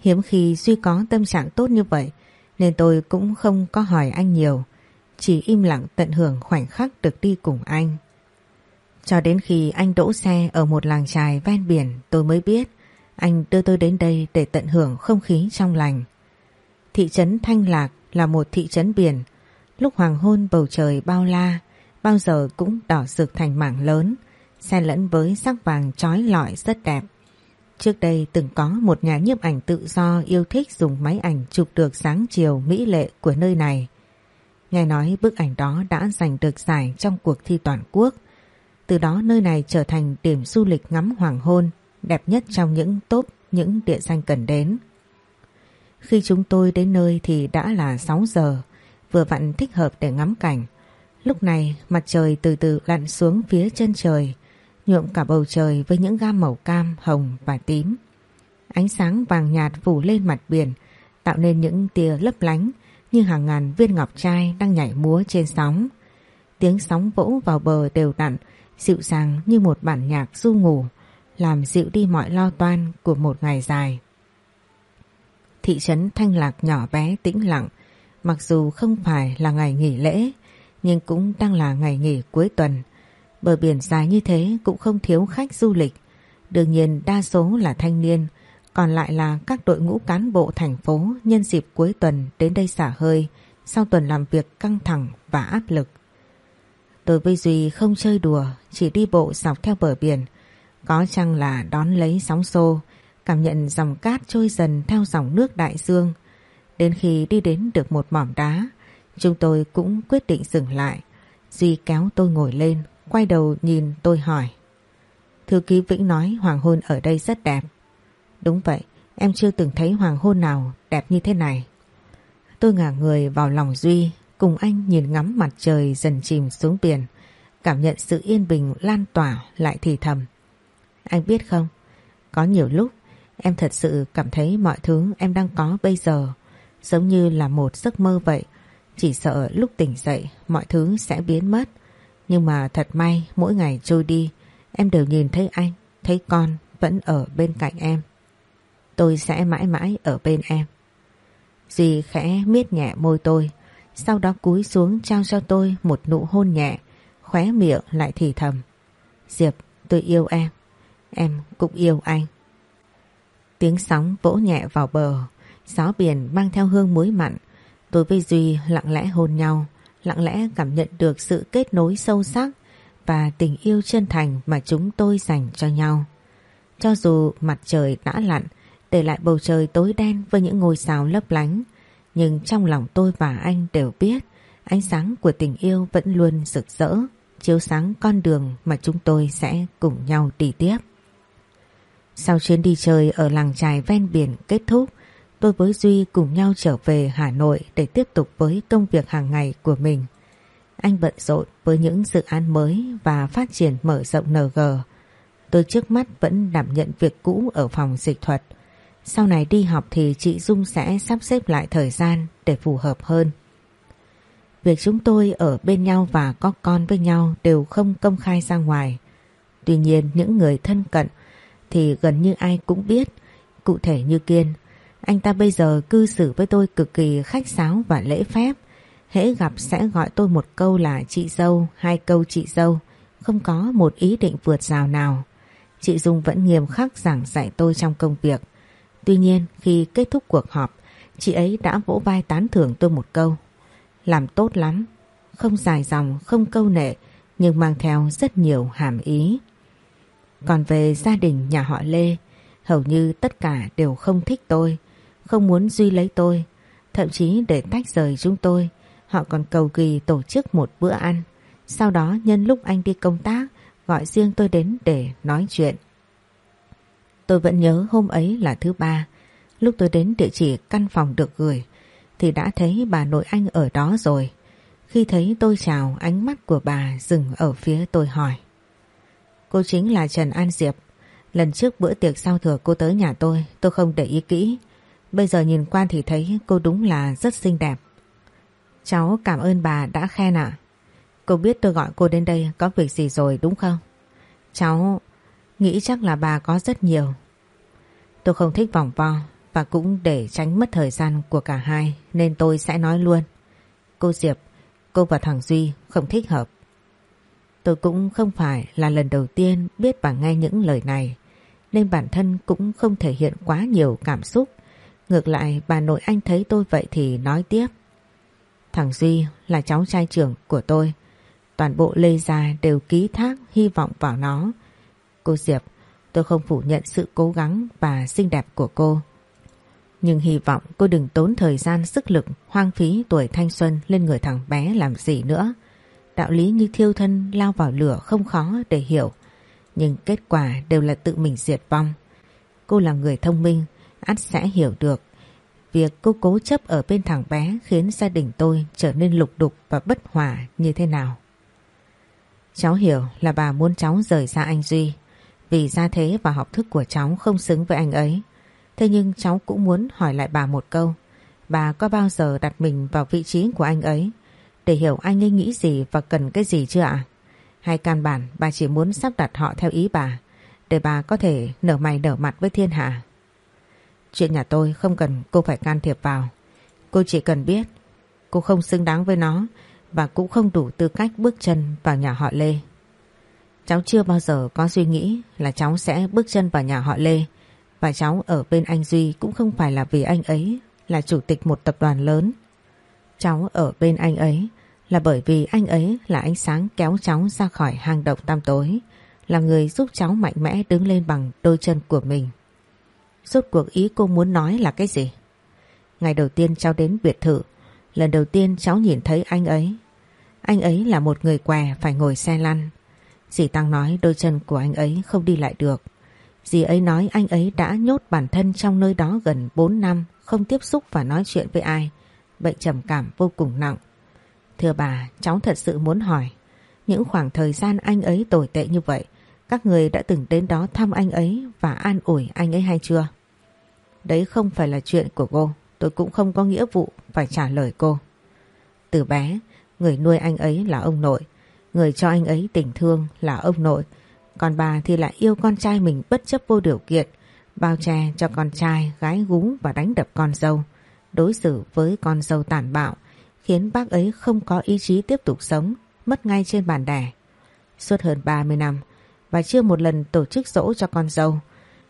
Hiếm khi Duy có tâm trạng tốt như vậy, nên tôi cũng không có hỏi anh nhiều. Chỉ im lặng tận hưởng khoảnh khắc được đi cùng anh. Cho đến khi anh đỗ xe ở một làng trài ven biển, tôi mới biết Anh đưa tôi đến đây để tận hưởng không khí trong lành. Thị trấn Thanh Lạc là một thị trấn biển. Lúc hoàng hôn bầu trời bao la, Bao giờ cũng đỏ rực thành mảng lớn, Xen lẫn với sắc vàng trói lọi rất đẹp. Trước đây từng có một nhà nhiếp ảnh tự do yêu thích dùng máy ảnh chụp được sáng chiều mỹ lệ của nơi này. Nghe nói bức ảnh đó đã giành được giải trong cuộc thi toàn quốc. Từ đó nơi này trở thành điểm du lịch ngắm hoàng hôn đẹp nhất trong những top những địa danh cần đến. Khi chúng tôi đến nơi thì đã là 6 giờ, vừa vặn thích hợp để ngắm cảnh. Lúc này mặt trời từ từ lặn xuống phía chân trời, nhuộm cả bầu trời với những gam màu cam, hồng và tím. Ánh sáng vàng nhạt phủ lên mặt biển, tạo nên những tia lấp lánh như hàng ngàn viên ngọc trai đang nhảy múa trên sóng. Tiếng sóng vỗ vào bờ đều đặn, dịu dàng như một bản nhạc du ngủ, làm dịu đi mọi lo toan của một ngày dài. Thị trấn Thanh Lạc nhỏ bé tĩnh lặng, mặc dù không phải là ngày nghỉ lễ, nhưng cũng đang là ngày nghỉ cuối tuần. Bờ biển dài như thế cũng không thiếu khách du lịch. Đương nhiên đa số là thanh niên, còn lại là các đội ngũ cán bộ thành phố nhân dịp cuối tuần đến đây xả hơi sau tuần làm việc căng thẳng và áp lực. Tôi với Duy không chơi đùa, chỉ đi bộ dọc theo bờ biển. Có chăng là đón lấy sóng xô, cảm nhận dòng cát trôi dần theo dòng nước đại dương. Đến khi đi đến được một mỏm đá, chúng tôi cũng quyết định dừng lại. Duy kéo tôi ngồi lên, quay đầu nhìn tôi hỏi. Thư ký Vĩnh nói hoàng hôn ở đây rất đẹp. Đúng vậy, em chưa từng thấy hoàng hôn nào đẹp như thế này. Tôi ngả người vào lòng Duy, cùng anh nhìn ngắm mặt trời dần chìm xuống biển, cảm nhận sự yên bình lan tỏa lại thì thầm. Anh biết không, có nhiều lúc em thật sự cảm thấy mọi thứ em đang có bây giờ giống như là một giấc mơ vậy. Chỉ sợ lúc tỉnh dậy mọi thứ sẽ biến mất. Nhưng mà thật may mỗi ngày trôi đi em đều nhìn thấy anh, thấy con vẫn ở bên cạnh em. Tôi sẽ mãi mãi ở bên em. Dì khẽ miết nhẹ môi tôi, sau đó cúi xuống trao cho tôi một nụ hôn nhẹ, khóe miệng lại thì thầm. Diệp, tôi yêu em, em cũng yêu anh. Tiếng sóng vỗ nhẹ vào bờ, gió biển mang theo hương muối mặn. Tôi với Duy lặng lẽ hôn nhau, lặng lẽ cảm nhận được sự kết nối sâu sắc và tình yêu chân thành mà chúng tôi dành cho nhau. Cho dù mặt trời đã lặn, để lại bầu trời tối đen với những ngôi sao lấp lánh, nhưng trong lòng tôi và anh đều biết ánh sáng của tình yêu vẫn luôn rực rỡ, chiếu sáng con đường mà chúng tôi sẽ cùng nhau đi tiếp. Sau chuyến đi chơi ở làng trài ven biển kết thúc, tôi với Duy cùng nhau trở về Hà Nội để tiếp tục với công việc hàng ngày của mình. Anh bận rộn với những dự án mới và phát triển mở rộng NG. Tôi trước mắt vẫn đảm nhận việc cũ ở phòng dịch thuật. Sau này đi học thì chị Dung sẽ sắp xếp lại thời gian để phù hợp hơn. Việc chúng tôi ở bên nhau và có con với nhau đều không công khai ra ngoài. Tuy nhiên những người thân cận thì gần như ai cũng biết. Cụ thể như Kiên, anh ta bây giờ cư xử với tôi cực kỳ khách sáo và lễ phép. Hễ gặp sẽ gọi tôi một câu là chị dâu, hai câu chị dâu, không có một ý định vượt rào nào. Chị Dung vẫn nghiêm khắc giảng dạy tôi trong công việc. Tuy nhiên khi kết thúc cuộc họp, chị ấy đã vỗ vai tán thưởng tôi một câu. Làm tốt lắm, không dài dòng, không câu nệ, nhưng mang theo rất nhiều hàm ý. Còn về gia đình nhà họ Lê, hầu như tất cả đều không thích tôi, không muốn Duy lấy tôi, thậm chí để tách rời chúng tôi, họ còn cầu kỳ tổ chức một bữa ăn. Sau đó nhân lúc anh đi công tác, gọi riêng tôi đến để nói chuyện. Tôi vẫn nhớ hôm ấy là thứ ba, lúc tôi đến địa chỉ căn phòng được gửi, thì đã thấy bà nội anh ở đó rồi. Khi thấy tôi chào, ánh mắt của bà dừng ở phía tôi hỏi. Cô chính là Trần An Diệp. Lần trước bữa tiệc sau thừa cô tới nhà tôi, tôi không để ý kỹ. Bây giờ nhìn qua thì thấy cô đúng là rất xinh đẹp. Cháu cảm ơn bà đã khen ạ. Cô biết tôi gọi cô đến đây có việc gì rồi đúng không? Cháu nghĩ chắc là bà có rất nhiều. Tôi không thích vòng vo và cũng để tránh mất thời gian của cả hai nên tôi sẽ nói luôn. Cô Diệp, cô và thằng Duy không thích hợp. Tôi cũng không phải là lần đầu tiên biết và nghe những lời này nên bản thân cũng không thể hiện quá nhiều cảm xúc. Ngược lại bà nội anh thấy tôi vậy thì nói tiếp. Thằng Duy là cháu trai trưởng của tôi. Toàn bộ Lê Gia đều ký thác hy vọng vào nó. Cô Diệp, tôi không phủ nhận sự cố gắng và xinh đẹp của cô. Nhưng hy vọng cô đừng tốn thời gian sức lực hoang phí tuổi thanh xuân lên người thằng bé làm gì nữa. Đạo lý như thiêu thân lao vào lửa không khó để hiểu. Nhưng kết quả đều là tự mình diệt vong. Cô là người thông minh, ắt sẽ hiểu được. Việc cô cố chấp ở bên thằng bé khiến gia đình tôi trở nên lục đục và bất hòa như thế nào. Cháu hiểu là bà muốn cháu rời xa anh Duy vì gia thế và học thức của cháu không xứng với anh ấy. Thế nhưng cháu cũng muốn hỏi lại bà một câu. Bà có bao giờ đặt mình vào vị trí của anh ấy để hiểu anh ấy nghĩ gì và cần cái gì chưa ạ? Hay căn bản bà chỉ muốn sắp đặt họ theo ý bà, để bà có thể nở mày nở mặt với thiên hạ? Chuyện nhà tôi không cần cô phải can thiệp vào. Cô chỉ cần biết cô không xứng đáng với nó và cũng không đủ tư cách bước chân vào nhà họ Lê. Cháu chưa bao giờ có suy nghĩ là cháu sẽ bước chân vào nhà họ Lê và cháu ở bên anh Duy cũng không phải là vì anh ấy là chủ tịch một tập đoàn lớn. Cháu ở bên anh ấy là bởi vì anh ấy là ánh sáng kéo cháu ra khỏi hang động tam tối, là người giúp cháu mạnh mẽ đứng lên bằng đôi chân của mình. Suốt cuộc ý cô muốn nói là cái gì? Ngày đầu tiên cháu đến biệt thự, lần đầu tiên cháu nhìn thấy anh ấy. Anh ấy là một người què phải ngồi xe lăn. Dì Tăng nói đôi chân của anh ấy không đi lại được. Dì ấy nói anh ấy đã nhốt bản thân trong nơi đó gần 4 năm, không tiếp xúc và nói chuyện với ai. Bệnh trầm cảm vô cùng nặng. Thưa bà, cháu thật sự muốn hỏi, những khoảng thời gian anh ấy tồi tệ như vậy, các người đã từng đến đó thăm anh ấy và an ủi anh ấy hay chưa? Đấy không phải là chuyện của cô, tôi cũng không có nghĩa vụ phải trả lời cô. Từ bé, người nuôi anh ấy là ông nội, người cho anh ấy tình thương là ông nội, còn bà thì lại yêu con trai mình bất chấp vô điều kiện, bao che cho con trai, gái gú và đánh đập con dâu, đối xử với con dâu tàn bạo, khiến bác ấy không có ý chí tiếp tục sống, mất ngay trên bàn đẻ. Suốt hơn 30 năm, và chưa một lần tổ chức dỗ cho con dâu,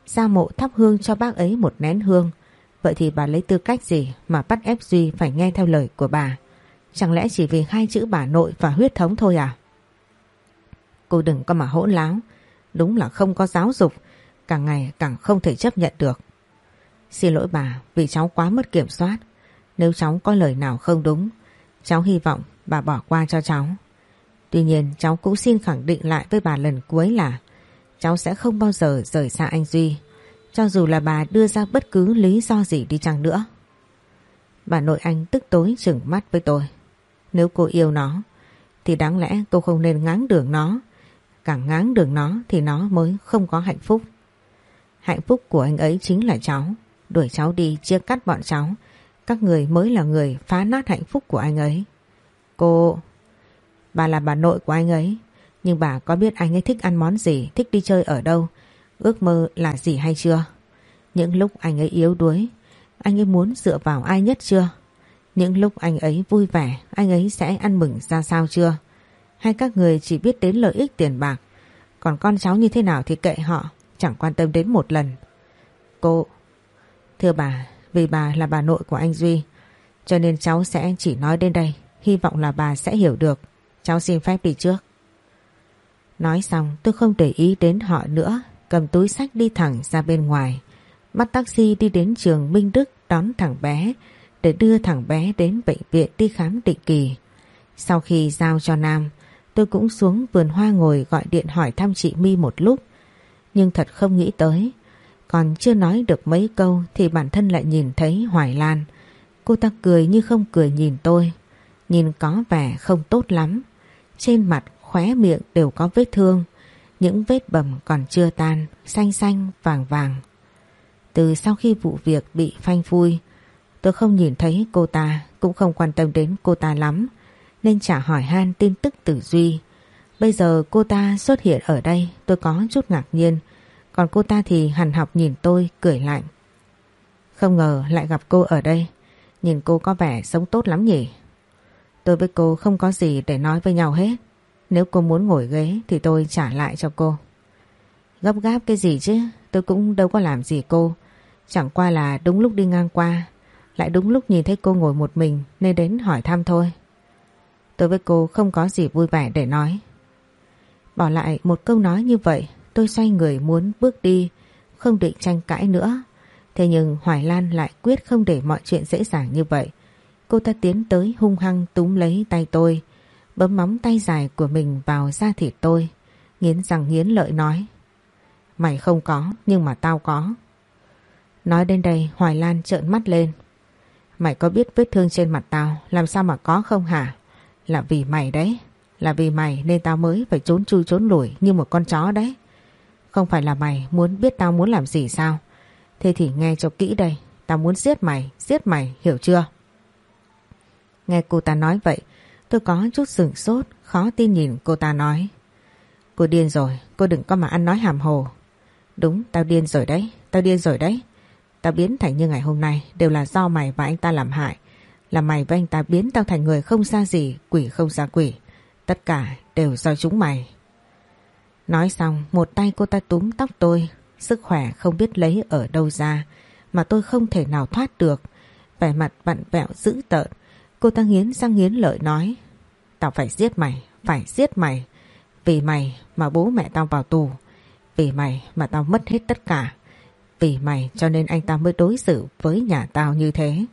gia mộ thắp hương cho bác ấy một nén hương. Vậy thì bà lấy tư cách gì mà bắt ép Duy phải nghe theo lời của bà? Chẳng lẽ chỉ vì hai chữ bà nội và huyết thống thôi à? Cô đừng có mà hỗn láo, đúng là không có giáo dục, càng ngày càng không thể chấp nhận được. Xin lỗi bà vì cháu quá mất kiểm soát. Nếu cháu có lời nào không đúng, cháu hy vọng bà bỏ qua cho cháu. Tuy nhiên cháu cũng xin khẳng định lại với bà lần cuối là cháu sẽ không bao giờ rời xa anh Duy, cho dù là bà đưa ra bất cứ lý do gì đi chăng nữa. Bà nội anh tức tối chừng mắt với tôi. Nếu cô yêu nó, thì đáng lẽ cô không nên ngáng đường nó. Càng ngáng đường nó thì nó mới không có hạnh phúc. Hạnh phúc của anh ấy chính là cháu. Đuổi cháu đi chia cắt bọn cháu. Các người mới là người phá nát hạnh phúc của anh ấy. Cô... Bà là bà nội của anh ấy. Nhưng bà có biết anh ấy thích ăn món gì, thích đi chơi ở đâu, ước mơ là gì hay chưa? Những lúc anh ấy yếu đuối, anh ấy muốn dựa vào ai nhất chưa? Những lúc anh ấy vui vẻ, anh ấy sẽ ăn mừng ra sao chưa? Hay các người chỉ biết đến lợi ích tiền bạc, còn con cháu như thế nào thì kệ họ, chẳng quan tâm đến một lần. Cô, thưa bà, vì bà là bà nội của anh Duy, cho nên cháu sẽ chỉ nói đến đây, hy vọng là bà sẽ hiểu được. Cháu xin phép đi trước. Nói xong tôi không để ý đến họ nữa, cầm túi sách đi thẳng ra bên ngoài. Bắt taxi đi đến trường Minh Đức đón thằng bé để đưa thằng bé đến bệnh viện đi khám định kỳ. Sau khi giao cho Nam, tôi cũng xuống vườn hoa ngồi gọi điện hỏi thăm chị My một lúc. Nhưng thật không nghĩ tới, còn chưa nói được mấy câu thì bản thân lại nhìn thấy Hoài Lan. Cô ta cười như không cười nhìn tôi, nhìn có vẻ không tốt lắm. Trên mặt khóe miệng đều có vết thương, những vết bầm còn chưa tan, xanh xanh, vàng vàng. Từ sau khi vụ việc bị phanh phui, tôi không nhìn thấy cô ta, cũng không quan tâm đến cô ta lắm, nên chả hỏi han tin tức Tử Duy. Bây giờ cô ta xuất hiện ở đây, tôi có chút ngạc nhiên, còn cô ta thì hằn học nhìn tôi, cười lạnh. Không ngờ lại gặp cô ở đây. Nhìn cô có vẻ sống tốt lắm nhỉ. Tôi với cô không có gì để nói với nhau hết. Nếu cô muốn ngồi ghế thì tôi trả lại cho cô. Gấp gáp cái gì chứ, tôi cũng đâu có làm gì cô. Chẳng qua là đúng lúc đi ngang qua, lại đúng lúc nhìn thấy cô ngồi một mình nên đến hỏi thăm thôi. Tôi với cô không có gì vui vẻ để nói. Bỏ lại một câu nói như vậy, tôi xoay người muốn bước đi, không định tranh cãi nữa. Thế nhưng Hoài Lan lại quyết không để mọi chuyện dễ dàng như vậy. Cô ta tiến tới hung hăng túm lấy tay tôi, bấm móng tay dài của mình vào da thịt tôi, nghiến răng nghiến lợi nói. Mày không có, nhưng mà tao có. Nói đến đây Hoài Lan trợn mắt lên. Mày có biết vết thương trên mặt tao làm sao mà có không hả? Là vì mày đấy. Là vì mày nên tao mới phải trốn chui trốn lủi như một con chó đấy. Không phải là mày muốn biết tao muốn làm gì sao? Thế thì nghe cho kỹ đây. Tao muốn giết mày, giết mày, hiểu chưa? Nghe cô ta nói vậy, tôi có chút sửng sốt, khó tin nhìn cô ta nói. Cô điên rồi, cô đừng có mà ăn nói hàm hồ. Đúng, tao điên rồi đấy, tao điên rồi đấy. Tao biến thành như ngày hôm nay đều là do mày và anh ta làm hại. Là mày và anh ta biến tao thành người không xa gì, quỷ không xa quỷ. Tất cả đều do chúng mày. Nói xong, một tay cô ta túm tóc tôi, sức khỏe không biết lấy ở đâu ra, mà tôi không thể nào thoát được. Vẻ mặt vặn vẹo dữ tợn, cô ta nghiến răng nghiến lợi nói. Tao phải giết mày, phải giết mày. Vì mày mà bố mẹ tao vào tù. Vì mày mà tao mất hết tất cả. Vì mày cho nên anh ta mới đối xử với nhà tao như thế.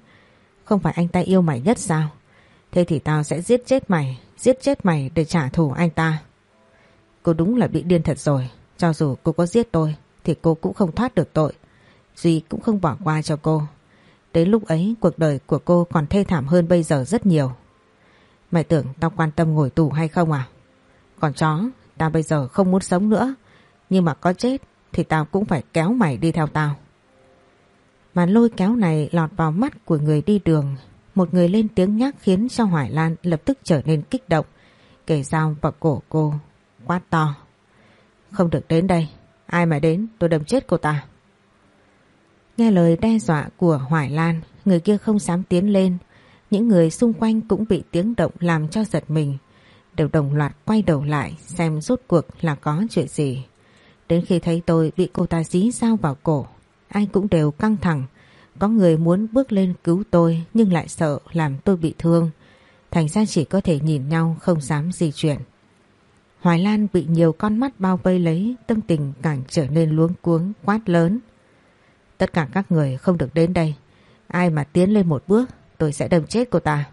Không phải anh ta yêu mày nhất sao? Thế thì tao sẽ giết chết mày, giết chết mày để trả thù anh ta. Cô đúng là bị điên thật rồi. Cho dù cô có giết tôi thì cô cũng không thoát được tội. Duy cũng không bỏ qua cho cô. Đến lúc ấy cuộc đời của cô còn thê thảm hơn bây giờ rất nhiều. Mày tưởng tao quan tâm ngồi tù hay không à? Còn chó, tao bây giờ không muốn sống nữa. Nhưng mà có chết thì tao cũng phải kéo mày đi theo tao. Màn lôi kéo này lọt vào mắt của người đi đường. Một người lên tiếng nhắc khiến cho Hoài Lan lập tức trở nên kích động. Kể dao vào cổ cô, quát to. Không được đến đây, ai mà đến tôi đâm chết cô ta. Nghe lời đe dọa của Hoài Lan, người kia không dám tiến lên. Những người xung quanh cũng bị tiếng động làm cho giật mình. Đều đồng loạt quay đầu lại xem rốt cuộc là có chuyện gì. Đến khi thấy tôi bị cô ta dí dao vào cổ, ai cũng đều căng thẳng. Có người muốn bước lên cứu tôi nhưng lại sợ làm tôi bị thương. Thành ra chỉ có thể nhìn nhau không dám di chuyển. Hoài Lan bị nhiều con mắt bao vây lấy, tâm tình càng trở nên luống cuống, quát lớn. Tất cả các người không được đến đây. Ai mà tiến lên một bước, tôi sẽ đâm chết cô ta.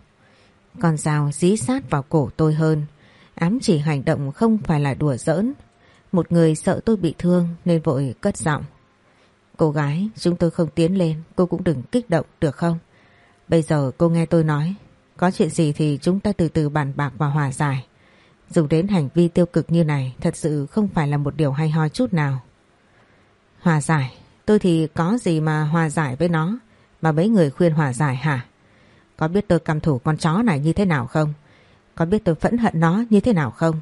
Con dao dí sát vào cổ tôi hơn. Ám chỉ hành động không phải là đùa giỡn. Một người sợ tôi bị thương nên vội cất giọng. Cô gái, chúng tôi không tiến lên, cô cũng đừng kích động được không? Bây giờ cô nghe tôi nói, có chuyện gì thì chúng ta từ từ bàn bạc và hòa giải. Dùng đến hành vi tiêu cực như này thật sự không phải là một điều hay ho chút nào. Hòa giải, tôi thì có gì mà hòa giải với nó mà mấy người khuyên hòa giải hả? Có biết tôi căm thủ con chó này như thế nào không? Có biết tôi phẫn hận nó như thế nào không?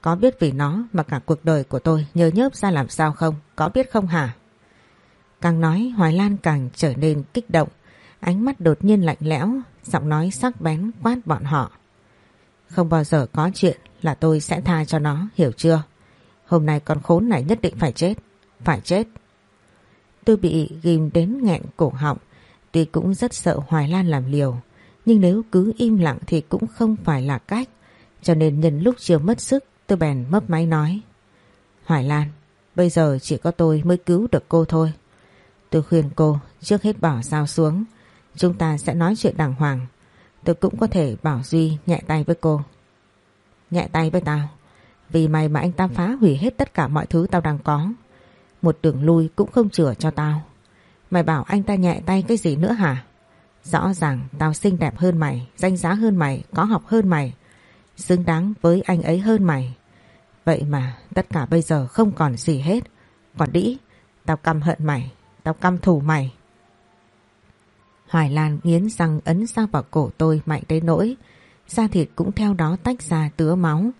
Có biết vì nó mà cả cuộc đời của tôi nhớ nhớp ra làm sao không? Có biết không hả? Càng nói Hoài Lan càng trở nên kích động. Ánh mắt đột nhiên lạnh lẽo, giọng nói sắc bén quát bọn họ. Không bao giờ có chuyện là tôi sẽ tha cho nó, hiểu chưa? Hôm nay con khốn này nhất định phải chết. Phải chết. Tôi bị ghim đến nghẹn cổ họng. Tuy cũng rất sợ Hoài Lan làm liều. Nhưng nếu cứ im lặng thì cũng không phải là cách. Cho nên nhân lúc chưa mất sức tôi bèn mấp máy nói. Hoài Lan, bây giờ chỉ có tôi mới cứu được cô thôi. Tôi khuyên cô trước hết bỏ dao xuống. Chúng ta sẽ nói chuyện đàng hoàng. Tôi cũng có thể bảo Duy nhẹ tay với cô. Nhẹ tay với tao. Vì mày mà anh ta phá hủy hết tất cả mọi thứ tao đang có. Một đường lui cũng không chừa cho tao. Mày bảo anh ta nhẹ tay cái gì nữa hả? Rõ ràng tao xinh đẹp hơn mày, danh giá hơn mày, có học hơn mày. Xứng đáng với anh ấy hơn mày. Vậy mà tất cả bây giờ không còn gì hết. Còn đĩ, tao căm hận mày, tao căm thù mày. Hoài Lan nghiến răng ấn sao vào cổ tôi mạnh đến nỗi, da thịt cũng theo đó tách ra tứa máu.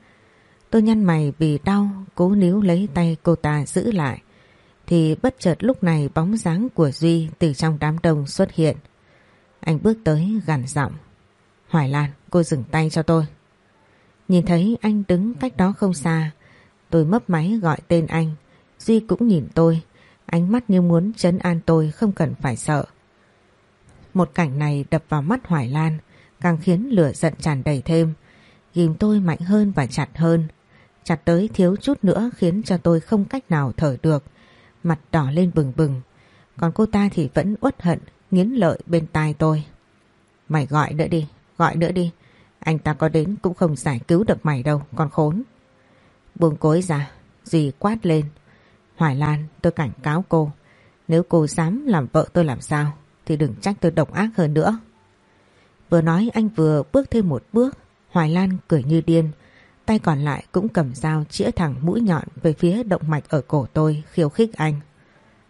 Tôi nhăn mày vì đau, cố níu lấy tay cô ta giữ lại. Thì bất chợt lúc này bóng dáng của Duy từ trong đám đông xuất hiện. Anh bước tới gằn giọng. Hoài Lan, cô dừng tay cho tôi. Nhìn thấy anh đứng cách đó không xa. Tôi mấp máy gọi tên anh. Duy cũng nhìn tôi. Ánh mắt như muốn chấn an tôi không cần phải sợ. Một cảnh này đập vào mắt Hoài Lan càng khiến lửa giận tràn đầy thêm. Ghim tôi mạnh hơn và chặt hơn. Chặt tới thiếu chút nữa khiến cho tôi không cách nào thở được. Mặt đỏ lên bừng bừng. Còn cô ta thì vẫn uất hận, nghiến lợi bên tai tôi. Mày gọi nữa đi, gọi nữa đi. Anh ta có đến cũng không giải cứu được mày đâu, con khốn. Buông cối ra, dì quát lên. Hoài Lan, tôi cảnh cáo cô. Nếu cô dám làm vợ tôi làm sao, thì đừng trách tôi độc ác hơn nữa. Vừa nói anh vừa bước thêm một bước, Hoài Lan cười như điên, tay còn lại cũng cầm dao chĩa thẳng mũi nhọn về phía động mạch ở cổ tôi khiêu khích anh.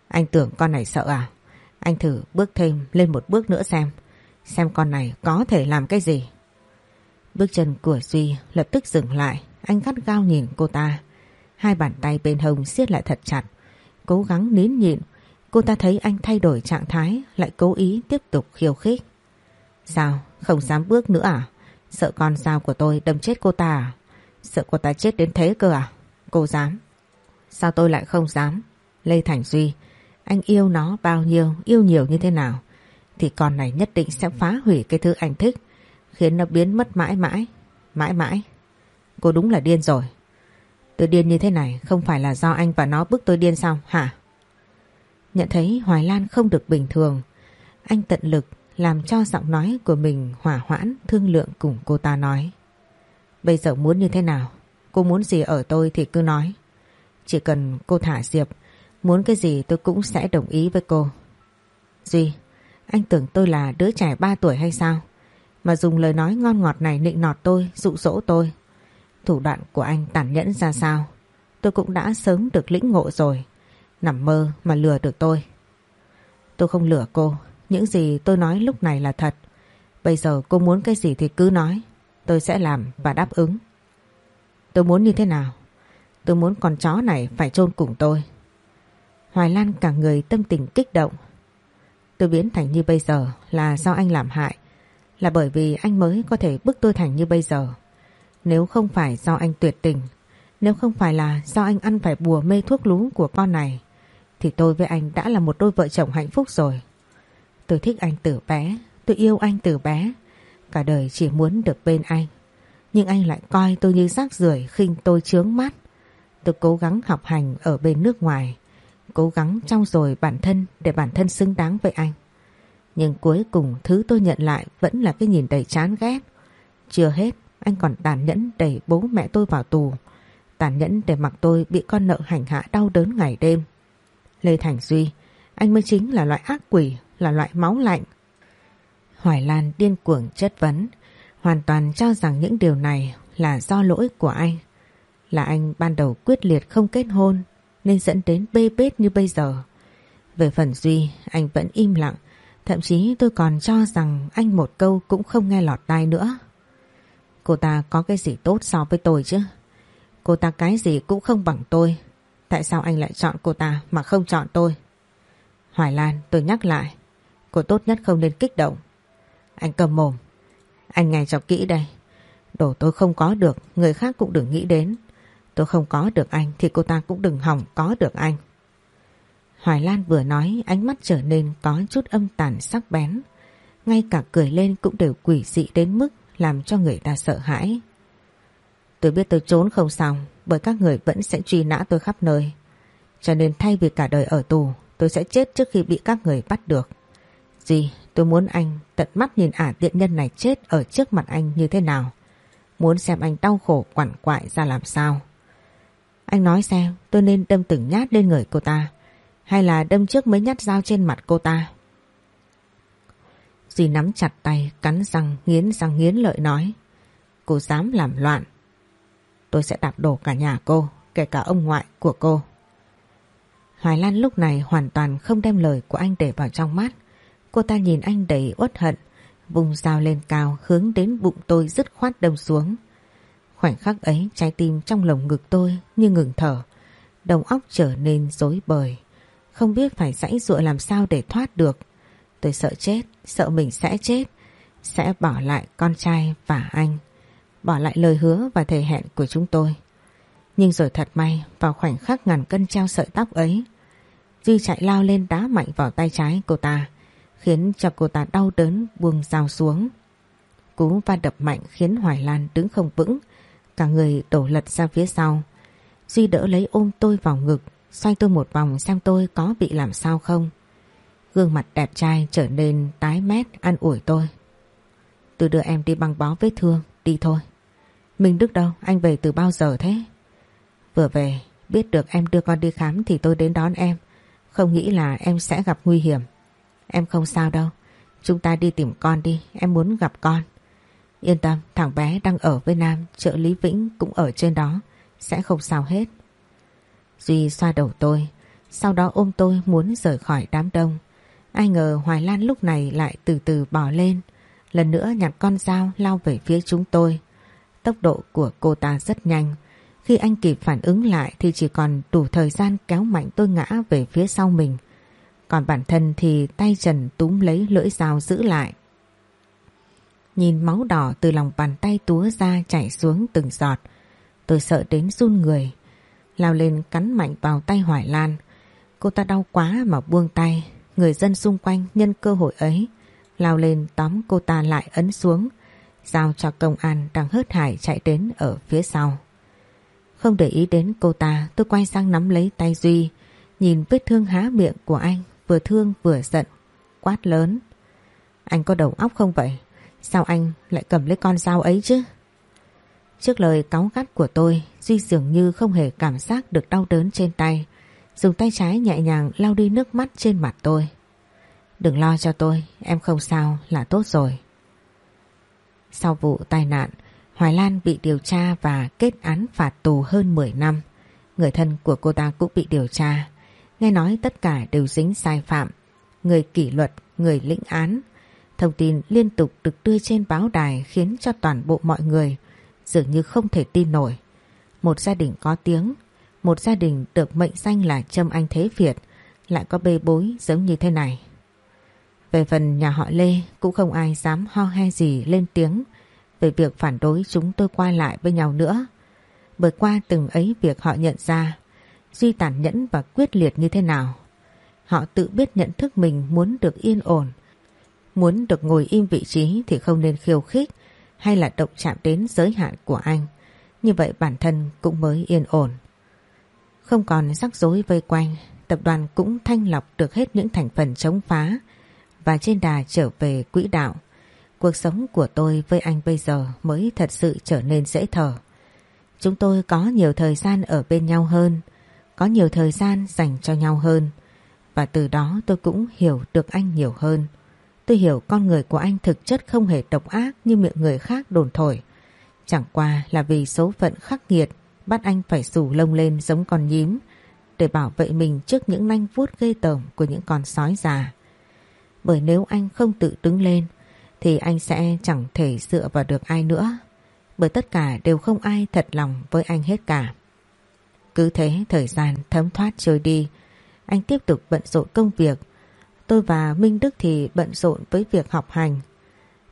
Anh tưởng con này sợ à? Anh thử bước thêm lên một bước nữa xem, xem con này có thể làm cái gì. Bước chân của Duy lập tức dừng lại, anh gắt gao nhìn cô ta. Hai bàn tay bên hông siết lại thật chặt, cố gắng nín nhịn. Cô ta thấy anh thay đổi trạng thái, lại cố ý tiếp tục khiêu khích. Sao? Không dám bước nữa à? Sợ con dao của tôi đâm chết cô ta à? Sợ cô ta chết đến thế cơ à? Cô dám. Sao tôi lại không dám? Lê Thành Duy, anh yêu nó bao nhiêu, yêu nhiều như thế nào? Thì con này nhất định sẽ phá hủy cái thứ anh thích, khiến nó biến mất mãi mãi, mãi mãi. Cô đúng là điên rồi. Tôi điên như thế này không phải là do anh và nó bức tôi điên sao hả? Nhận thấy Hoài Lan không được bình thường, anh tận lực làm cho giọng nói của mình hỏa hoãn thương lượng cùng cô ta nói. Bây giờ muốn như thế nào? Cô muốn gì ở tôi thì cứ nói. Chỉ cần cô thả Diệp, muốn cái gì tôi cũng sẽ đồng ý với cô. Duy, anh tưởng tôi là đứa trẻ 3 tuổi hay sao? Mà dùng lời nói ngon ngọt này nịnh nọt tôi, dụ dỗ tôi. Thủ đoạn của anh tàn nhẫn ra sao? Tôi cũng đã sớm được lĩnh ngộ rồi. Nằm mơ mà lừa được tôi. Tôi không lừa cô, những gì tôi nói lúc này là thật. Bây giờ cô muốn cái gì thì cứ nói. Tôi sẽ làm và đáp ứng. Tôi muốn như thế nào? Tôi muốn con chó này phải chôn cùng tôi. Hoài Lan cả người tâm tình kích động. Tôi biến thành như bây giờ là do anh làm hại. Là bởi vì anh mới có thể bức tôi thành như bây giờ. Nếu không phải do anh tuyệt tình, nếu không phải là do anh ăn phải bùa mê thuốc lú của con này, thì tôi với anh đã là một đôi vợ chồng hạnh phúc rồi. Tôi thích anh từ bé, tôi yêu anh từ bé. Cả đời chỉ muốn được bên anh. Nhưng anh lại coi tôi như rác rưởi khinh tôi chướng mắt. Tôi cố gắng học hành ở bên nước ngoài. Cố gắng trau dồi bản thân để bản thân xứng đáng với anh. Nhưng cuối cùng thứ tôi nhận lại vẫn là cái nhìn đầy chán ghét. Chưa hết, anh còn tàn nhẫn đẩy bố mẹ tôi vào tù. Tàn nhẫn để mặc tôi bị con nợ hành hạ đau đớn ngày đêm. Lê Thành Duy, anh mới chính là loại ác quỷ là loại máu lạnh. Hoài Lan điên cuồng chất vấn, hoàn toàn cho rằng những điều này là do lỗi của anh. Là anh ban đầu quyết liệt không kết hôn nên dẫn đến bê bết như bây giờ. Về phần Duy, anh vẫn im lặng, thậm chí tôi còn cho rằng anh một câu cũng không nghe lọt tai nữa. Cô ta có cái gì tốt so với tôi chứ? Cô ta cái gì cũng không bằng tôi. Tại sao anh lại chọn cô ta mà không chọn tôi? Hoài Lan, tôi nhắc lại, Cô tốt nhất không nên kích động. Anh cầm mồm. Anh nghe cho kỹ đây. Đồ tôi không có được, người khác cũng đừng nghĩ đến. Tôi không có được anh thì cô ta cũng đừng hỏng có được anh. Hoài Lan vừa nói ánh mắt trở nên có chút âm tàn sắc bén. Ngay cả cười lên cũng đều quỷ dị đến mức làm cho người ta sợ hãi. Tôi biết tôi trốn không xong bởi các người vẫn sẽ truy nã tôi khắp nơi. Cho nên thay vì cả đời ở tù tôi sẽ chết trước khi bị các người bắt được. Gì tôi muốn anh tận mắt nhìn ả tiện nhân này chết ở trước mặt anh như thế nào. Muốn xem anh đau khổ quằn quại ra làm sao. Anh nói xem tôi nên đâm từng nhát lên người cô ta hay là đâm trước mấy nhát dao trên mặt cô ta. Duy nắm chặt tay, cắn răng, nghiến răng nghiến lợi nói. Cô dám làm loạn. Tôi sẽ đạp đổ cả nhà cô, kể cả ông ngoại của cô. Hoài Lan lúc này hoàn toàn không đem lời của anh để vào trong mắt. Cô ta nhìn anh đầy uất hận, vùng dao lên cao hướng đến bụng tôi dứt khoát đâm xuống. Khoảnh khắc ấy trái tim trong lồng ngực tôi như ngừng thở, đầu óc trở nên rối bời. không biết phải dãy dụa làm sao để thoát được. Tôi sợ chết, sợ mình sẽ chết, sẽ bỏ lại con trai và anh, bỏ lại lời hứa và thề hẹn của chúng tôi. Nhưng rồi thật may, vào khoảnh khắc ngàn cân treo sợi tóc ấy, Duy chạy lao lên đá mạnh vào tay trái cô ta, khiến cho cô ta đau đớn buông dao xuống. Cú va đập mạnh khiến Hoài Lan đứng không vững, cả người đổ lật ra phía sau. Duy đỡ lấy ôm tôi vào ngực, xoay tôi một vòng xem tôi có bị làm sao không. Gương mặt đẹp trai trở nên tái mét ăn ủi tôi. Tôi đưa em đi băng bó vết thương, đi thôi. Minh Đức đâu, anh về từ bao giờ thế? Vừa về, biết được em đưa con đi khám thì tôi đến đón em. Không nghĩ là em sẽ gặp nguy hiểm. Em không sao đâu, chúng ta đi tìm con đi, em muốn gặp con. Yên tâm, thằng bé đang ở với Nam, trợ Lý Vĩnh cũng ở trên đó, sẽ không sao hết. Duy xoa đầu tôi, sau đó ôm tôi muốn rời khỏi đám đông. Ai ngờ Hoài Lan lúc này lại từ từ bỏ lên, lần nữa nhặt con dao lao về phía chúng tôi. Tốc độ của cô ta rất nhanh, khi anh kịp phản ứng lại thì chỉ còn đủ thời gian kéo mạnh tôi ngã về phía sau mình. Còn bản thân thì tay trần túm lấy lưỡi dao giữ lại. Nhìn máu đỏ từ lòng bàn tay túa ra chảy xuống từng giọt. Tôi sợ đến run người. Lao lên cắn mạnh vào tay Hoài Lan. Cô ta đau quá mà buông tay. Người dân xung quanh nhân cơ hội ấy. Lao lên tóm cô ta lại ấn xuống. Giao cho công an đang hớt hải chạy đến ở phía sau. Không để ý đến cô ta, tôi quay sang nắm lấy tay Duy. Nhìn vết thương há miệng của anh vừa thương vừa giận. Quát lớn. Anh có đầu óc không vậy? Sao anh lại cầm lấy con dao ấy chứ? Trước lời cáu gắt của tôi, Duy dường như không hề cảm giác được đau đớn trên tay. Dùng tay trái nhẹ nhàng lau đi nước mắt trên mặt tôi. Đừng lo cho tôi, em không sao là tốt rồi. Sau vụ tai nạn, Hoài Lan bị điều tra và kết án phạt tù hơn 10 năm. Người thân của cô ta cũng bị điều tra. Nghe nói tất cả đều dính sai phạm. Người kỷ luật, người lĩnh án. Thông tin liên tục được đưa trên báo đài khiến cho toàn bộ mọi người dường như không thể tin nổi. Một gia đình có tiếng, một gia đình được mệnh danh là Trâm Anh Thế Việt lại có bê bối giống như thế này. Về phần nhà họ Lê cũng không ai dám ho he gì lên tiếng về việc phản đối chúng tôi qua lại với nhau nữa. Bởi qua từng ấy việc họ nhận ra Duy tàn nhẫn và quyết liệt như thế nào. Họ tự biết nhận thức mình muốn được yên ổn. Muốn được ngồi im vị trí thì không nên khiêu khích hay là động chạm đến giới hạn của anh. Như vậy bản thân cũng mới yên ổn. Không còn rắc rối vây quanh, tập đoàn cũng thanh lọc được hết những thành phần chống phá và trên đà trở về quỹ đạo. Cuộc sống của tôi với anh bây giờ mới thật sự trở nên dễ thở. Chúng tôi có nhiều thời gian ở bên nhau hơn, có nhiều thời gian dành cho nhau hơn. Và từ đó tôi cũng hiểu được anh nhiều hơn. Tôi hiểu con người của anh thực chất không hề độc ác như miệng người khác đồn thổi. Chẳng qua là vì số phận khắc nghiệt, bắt anh phải rủ lông lên giống con nhím, để bảo vệ mình trước những nanh vuốt ghê tởm của những con sói già. Bởi nếu anh không tự đứng lên, thì anh sẽ chẳng thể dựa vào được ai nữa. Bởi tất cả đều không ai thật lòng với anh hết cả. Cứ thế thời gian thấm thoát trôi đi. Anh tiếp tục bận rộn công việc. Tôi và Minh Đức thì bận rộn với việc học hành.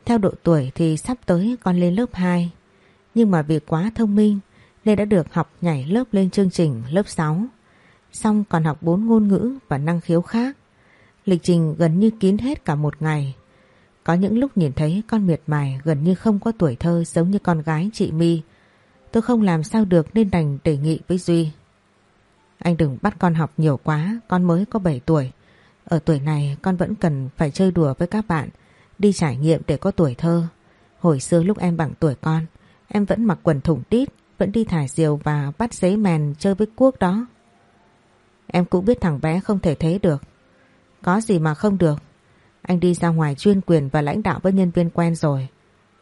Theo độ tuổi thì sắp tới con lên lớp 2. Nhưng mà vì quá thông minh nên đã được học nhảy lớp lên chương trình lớp 6. Xong còn học 4 ngôn ngữ và năng khiếu khác. Lịch trình gần như kín hết cả một ngày. Có những lúc nhìn thấy con miệt mài gần như không có tuổi thơ giống như con gái chị My. Tôi không làm sao được nên đành đề nghị với Duy. Anh đừng bắt con học nhiều quá, con mới có 7 tuổi. Ở tuổi này con vẫn cần phải chơi đùa với các bạn, đi trải nghiệm để có tuổi thơ. Hồi xưa lúc em bằng tuổi con, em vẫn mặc quần thủng tít, vẫn đi thả diều và bắt giấy mèn chơi với cuốc đó. Em cũng biết thằng bé không thể thế được. Có gì mà không được. Anh đi ra ngoài chuyên quyền và lãnh đạo với nhân viên quen rồi.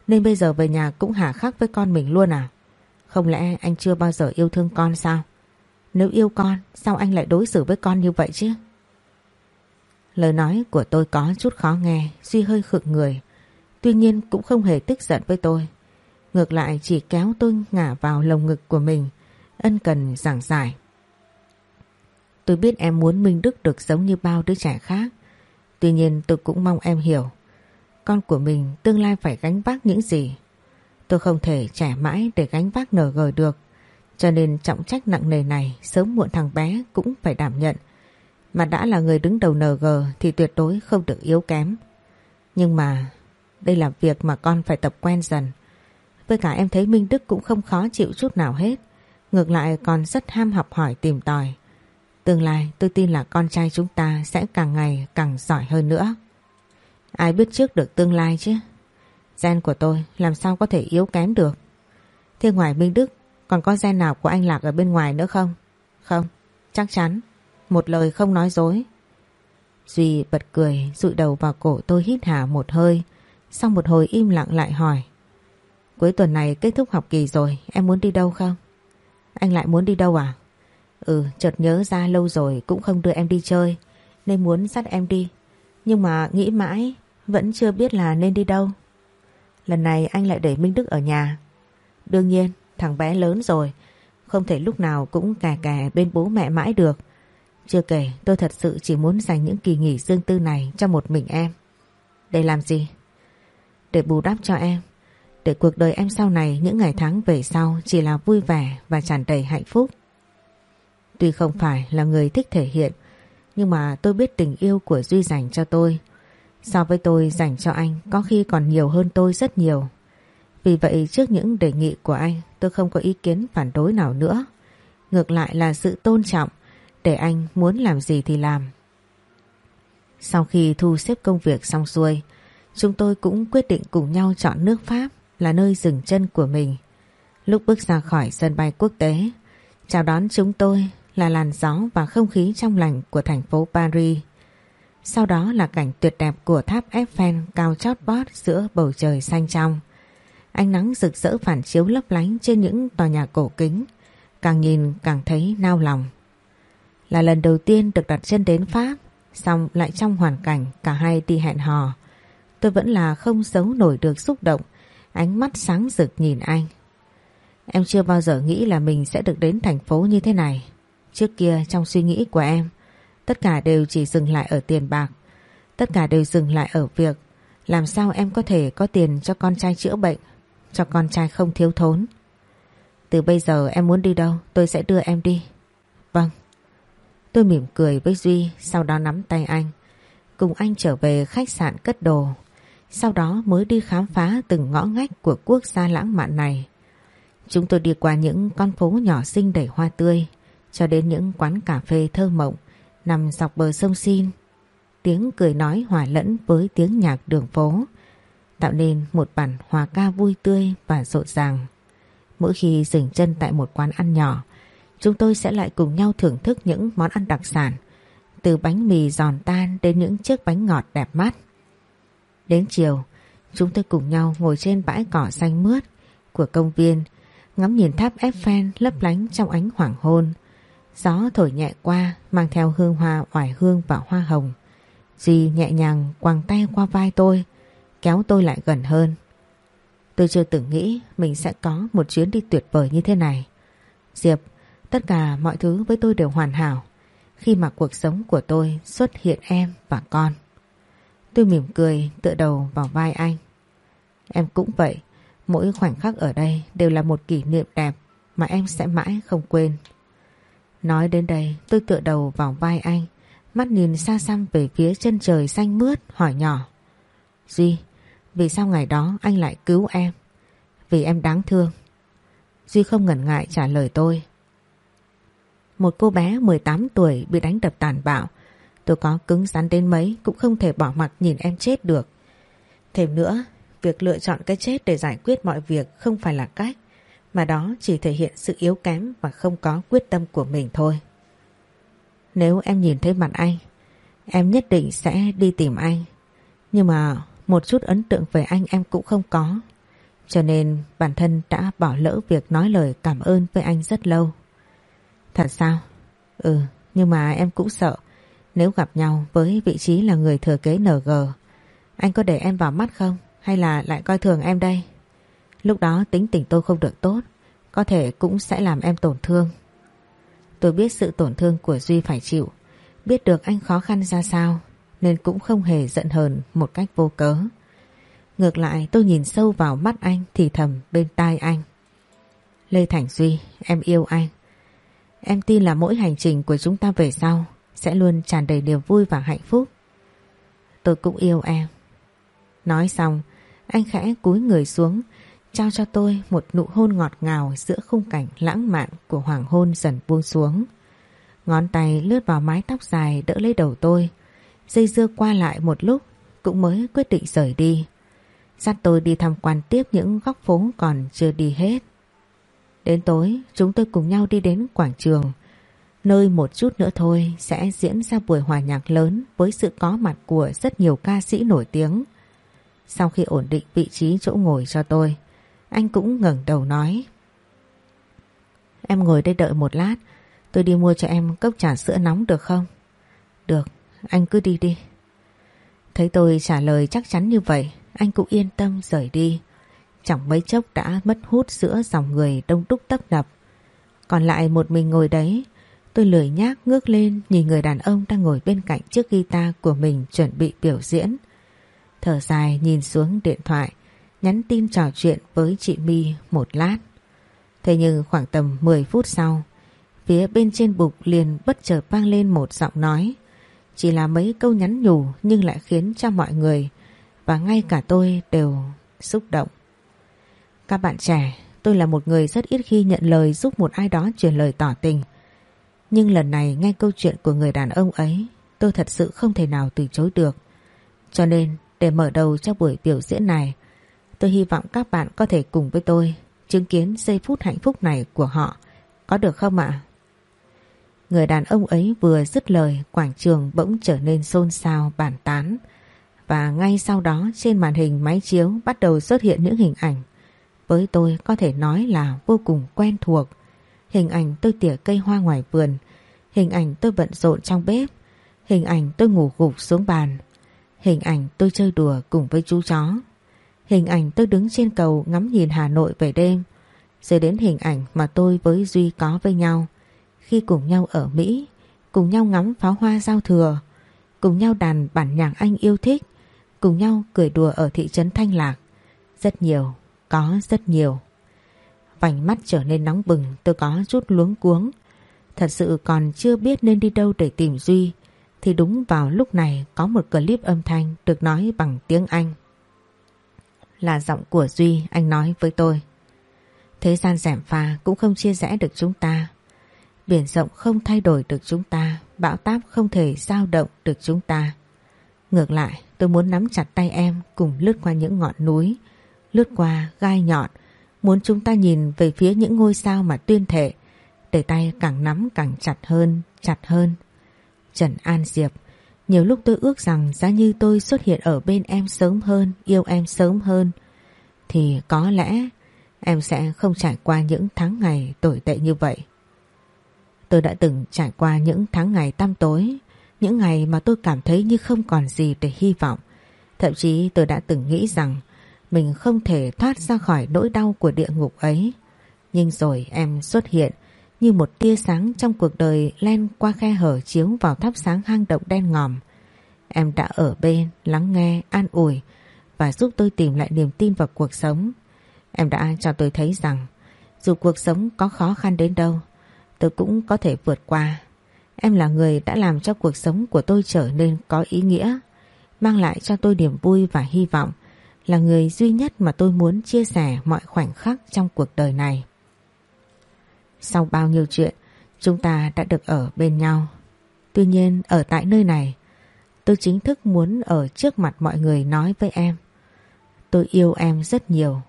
Nên bây giờ về nhà cũng hà khắc với con mình luôn à? Không lẽ anh chưa bao giờ yêu thương con sao? Nếu yêu con, sao anh lại đối xử với con như vậy chứ? Lời nói của tôi có chút khó nghe, Duy hơi khựng người. Tuy nhiên cũng không hề tức giận với tôi. Ngược lại chỉ kéo tôi ngả vào lồng ngực của mình, ân cần giảng giải. Tôi biết em muốn Minh Đức được giống như bao đứa trẻ khác. Tuy nhiên tôi cũng mong em hiểu. Con của mình tương lai phải gánh vác những gì. Tôi không thể trẻ mãi để gánh vác nở gờ được. Cho nên trọng trách nặng nề này sớm muộn thằng bé cũng phải đảm nhận. Mà đã là người đứng đầu NG thì tuyệt đối không được yếu kém. Nhưng mà đây là việc mà con phải tập quen dần. Với cả em thấy Minh Đức cũng không khó chịu chút nào hết. Ngược lại còn rất ham học hỏi tìm tòi. Tương lai tôi tin là con trai chúng ta sẽ càng ngày càng giỏi hơn nữa. Ai biết trước được tương lai chứ? Gen của tôi làm sao có thể yếu kém được? Thế ngoài Minh Đức còn có gen nào của anh Lạc ở bên ngoài nữa không? Không, chắc chắn. Một lời không nói dối. Duy bật cười rụi đầu vào cổ tôi hít hà một hơi. Sau một hồi im lặng lại hỏi. Cuối tuần này kết thúc học kỳ rồi, em muốn đi đâu không? Anh lại muốn đi đâu à? Ừ, chợt nhớ ra lâu rồi cũng không đưa em đi chơi, nên muốn dắt em đi. Nhưng mà nghĩ mãi, vẫn chưa biết là nên đi đâu. Lần này anh lại để Minh Đức ở nhà. Đương nhiên, thằng bé lớn rồi, không thể lúc nào cũng cà cà bên bố mẹ mãi được. Chưa kể, tôi thật sự chỉ muốn dành những kỳ nghỉ dương tư này cho một mình em. Để làm gì? Để bù đắp cho em. Để cuộc đời em sau này những ngày tháng về sau chỉ là vui vẻ và tràn đầy hạnh phúc. Tuy không phải là người thích thể hiện, nhưng mà tôi biết tình yêu của Duy dành cho tôi. So với tôi dành cho anh có khi còn nhiều hơn tôi rất nhiều. Vì vậy trước những đề nghị của anh tôi không có ý kiến phản đối nào nữa. Ngược lại là sự tôn trọng để anh muốn làm gì thì làm. Sau khi thu xếp công việc xong xuôi, chúng tôi cũng quyết định cùng nhau chọn nước Pháp là nơi dừng chân của mình. Lúc bước ra khỏi sân bay quốc tế, chào đón chúng tôi là làn gió và không khí trong lành của thành phố Paris. Sau đó là cảnh tuyệt đẹp của tháp Eiffel cao chót vót giữa bầu trời xanh trong. Ánh nắng rực rỡ phản chiếu lấp lánh trên những tòa nhà cổ kính, càng nhìn càng thấy nao lòng. Là lần đầu tiên được đặt chân đến Pháp, xong lại trong hoàn cảnh cả hai đi hẹn hò. Tôi vẫn là không giấu nổi được xúc động, ánh mắt sáng rực nhìn anh. Em chưa bao giờ nghĩ là mình sẽ được đến thành phố như thế này. Trước kia trong suy nghĩ của em, tất cả đều chỉ dừng lại ở tiền bạc. Tất cả đều dừng lại ở việc làm sao em có thể có tiền cho con trai chữa bệnh, cho con trai không thiếu thốn. Từ bây giờ em muốn đi đâu, tôi sẽ đưa em đi. Vâng. Tôi mỉm cười với Duy, sau đó nắm tay anh. Cùng anh trở về khách sạn cất đồ. Sau đó mới đi khám phá từng ngõ ngách của quốc gia lãng mạn này. Chúng tôi đi qua những con phố nhỏ xinh đầy hoa tươi, cho đến những quán cà phê thơ mộng, nằm dọc bờ sông Sin. Tiếng cười nói hòa lẫn với tiếng nhạc đường phố tạo nên một bản hòa ca vui tươi và rộn ràng. Mỗi khi dừng chân tại một quán ăn nhỏ, chúng tôi sẽ lại cùng nhau thưởng thức những món ăn đặc sản, từ bánh mì giòn tan đến những chiếc bánh ngọt đẹp mắt. Đến chiều, chúng tôi cùng nhau ngồi trên bãi cỏ xanh mướt của công viên, ngắm nhìn tháp Eiffel lấp lánh trong ánh hoàng hôn, Gió thổi nhẹ qua mang theo hương hoa oải hương và hoa hồng. Dì nhẹ nhàng quàng tay qua vai tôi, kéo tôi lại gần hơn. Tôi chưa từng nghĩ mình sẽ có một chuyến đi tuyệt vời như thế này. Diệp, tất cả mọi thứ với tôi đều hoàn hảo khi mà cuộc sống của tôi xuất hiện em và con. Tôi mỉm cười tựa đầu vào vai anh. Em cũng vậy, mỗi khoảnh khắc ở đây đều là một kỷ niệm đẹp mà em sẽ mãi không quên. Nói đến đây tôi tựa đầu vào vai anh Mắt nhìn xa xăm về phía chân trời xanh mướt hỏi nhỏ Duy vì sao ngày đó anh lại cứu em? Vì em đáng thương. Duy không ngần ngại trả lời tôi. Một cô bé 18 tuổi bị đánh đập tàn bạo. Tôi có cứng rắn đến mấy Cũng không thể bỏ mặt nhìn em chết được. Thêm nữa Việc lựa chọn cái chết để giải quyết mọi việc Không phải là cách mà đó chỉ thể hiện sự yếu kém và không có quyết tâm của mình thôi. Nếu em nhìn thấy mặt anh, em nhất định sẽ đi tìm anh. Nhưng mà một chút ấn tượng về anh em cũng không có. Cho nên bản thân đã bỏ lỡ việc nói lời cảm ơn với anh rất lâu. Thật sao? Ừ, nhưng mà em cũng sợ. Nếu gặp nhau với vị trí là người thừa kế NG, anh có để em vào mắt không? Hay là lại coi thường em đây? Lúc đó tính tình tôi không được tốt Có thể cũng sẽ làm em tổn thương Tôi biết sự tổn thương của Duy phải chịu, biết được anh khó khăn ra sao nên cũng không hề giận hờn một cách vô cớ. Ngược lại tôi nhìn sâu vào mắt anh thì thầm bên tai anh. Lê Thành Duy, em yêu anh. Em tin là mỗi hành trình của chúng ta về sau sẽ luôn tràn đầy niềm vui và hạnh phúc. Tôi cũng yêu em. Nói xong, anh khẽ cúi người xuống, trao cho tôi một nụ hôn ngọt ngào giữa khung cảnh lãng mạn của hoàng hôn dần buông xuống. Ngón tay lướt vào mái tóc dài đỡ lấy đầu tôi, dây dưa qua lại một lúc cũng mới quyết định rời đi. Dắt tôi đi tham quan tiếp những góc phố còn chưa đi hết. Đến tối chúng tôi cùng nhau đi đến quảng trường nơi một chút nữa thôi sẽ diễn ra buổi hòa nhạc lớn với sự có mặt của rất nhiều ca sĩ nổi tiếng. Sau khi ổn định vị trí chỗ ngồi cho tôi, anh cũng ngẩng đầu nói. Em ngồi đây đợi một lát, tôi đi mua cho em cốc trà sữa nóng được không? Được, anh cứ đi đi. Thấy tôi trả lời chắc chắn như vậy, anh cũng yên tâm rời đi. Chẳng mấy chốc đã mất hút giữa dòng người đông đúc tấp nập. Còn lại một mình ngồi đấy, tôi lười nhác ngước lên nhìn người đàn ông đang ngồi bên cạnh chiếc guitar của mình chuẩn bị biểu diễn. Thở dài nhìn xuống điện thoại, nhắn tin trò chuyện với chị My một lát. Thế nhưng khoảng tầm 10 phút sau, phía bên trên bục liền bất chợt vang lên một giọng nói. Chỉ là mấy câu nhắn nhủ nhưng lại khiến cho mọi người và ngay cả tôi đều xúc động. Các bạn trẻ, tôi là một người rất ít khi nhận lời giúp một ai đó truyền lời tỏ tình. Nhưng lần này nghe câu chuyện của người đàn ông ấy, tôi thật sự không thể nào từ chối được. Cho nên, để mở đầu cho buổi biểu diễn này, tôi hy vọng các bạn có thể cùng với tôi chứng kiến giây phút hạnh phúc này của họ. Có được không ạ? Người đàn ông ấy vừa dứt lời, quảng trường bỗng trở nên xôn xao bàn tán. Và ngay sau đó trên màn hình máy chiếu bắt đầu xuất hiện những hình ảnh với tôi có thể nói là vô cùng quen thuộc. Hình ảnh tôi tỉa cây hoa ngoài vườn, hình ảnh tôi bận rộn trong bếp, hình ảnh tôi ngủ gục xuống bàn, hình ảnh tôi chơi đùa cùng với chú chó, hình ảnh tôi đứng trên cầu ngắm nhìn Hà Nội về đêm, rồi đến hình ảnh mà tôi với Duy có với nhau khi cùng nhau ở Mỹ, cùng nhau ngắm pháo hoa giao thừa, cùng nhau đàn bản nhạc anh yêu thích, cùng nhau cười đùa ở thị trấn Thanh Lạc. Rất nhiều, có rất nhiều. Vành mắt trở nên nóng bừng tôi có chút luống cuống. Thật sự còn chưa biết nên đi đâu để tìm Duy thì đúng vào lúc này có một clip âm thanh được nói bằng tiếng Anh. Là giọng của Duy anh nói với tôi. Thế gian giảm pha cũng không chia rẽ được chúng ta. Biển rộng không thay đổi được chúng ta, bão táp không thể dao động được chúng ta. Ngược lại, tôi muốn nắm chặt tay em cùng lướt qua những ngọn núi, lướt qua gai nhọn, muốn chúng ta nhìn về phía những ngôi sao mà tuyên thệ, để tay càng nắm càng chặt hơn, chặt hơn. Trần An Diệp, nhiều lúc tôi ước rằng giá như tôi xuất hiện ở bên em sớm hơn, yêu em sớm hơn, thì có lẽ em sẽ không trải qua những tháng ngày tồi tệ như vậy. Tôi đã từng trải qua những tháng ngày tăm tối, những ngày mà tôi cảm thấy như không còn gì để hy vọng. Thậm chí tôi đã từng nghĩ rằng mình không thể thoát ra khỏi nỗi đau của địa ngục ấy. Nhưng rồi em xuất hiện như một tia sáng trong cuộc đời len qua khe hở chiếu vào thắp sáng hang động đen ngòm. Em đã ở bên, lắng nghe, an ủi và giúp tôi tìm lại niềm tin vào cuộc sống. Em đã cho tôi thấy rằng dù cuộc sống có khó khăn đến đâu, tôi cũng có thể vượt qua. Em là người đã làm cho cuộc sống của tôi trở nên có ý nghĩa, mang lại cho tôi niềm vui và hy vọng, là người duy nhất mà tôi muốn chia sẻ mọi khoảnh khắc trong cuộc đời này. Sau bao nhiêu chuyện, chúng ta đã được ở bên nhau. Tuy nhiên, ở tại nơi này, tôi chính thức muốn ở trước mặt mọi người nói với em. Tôi yêu em rất nhiều.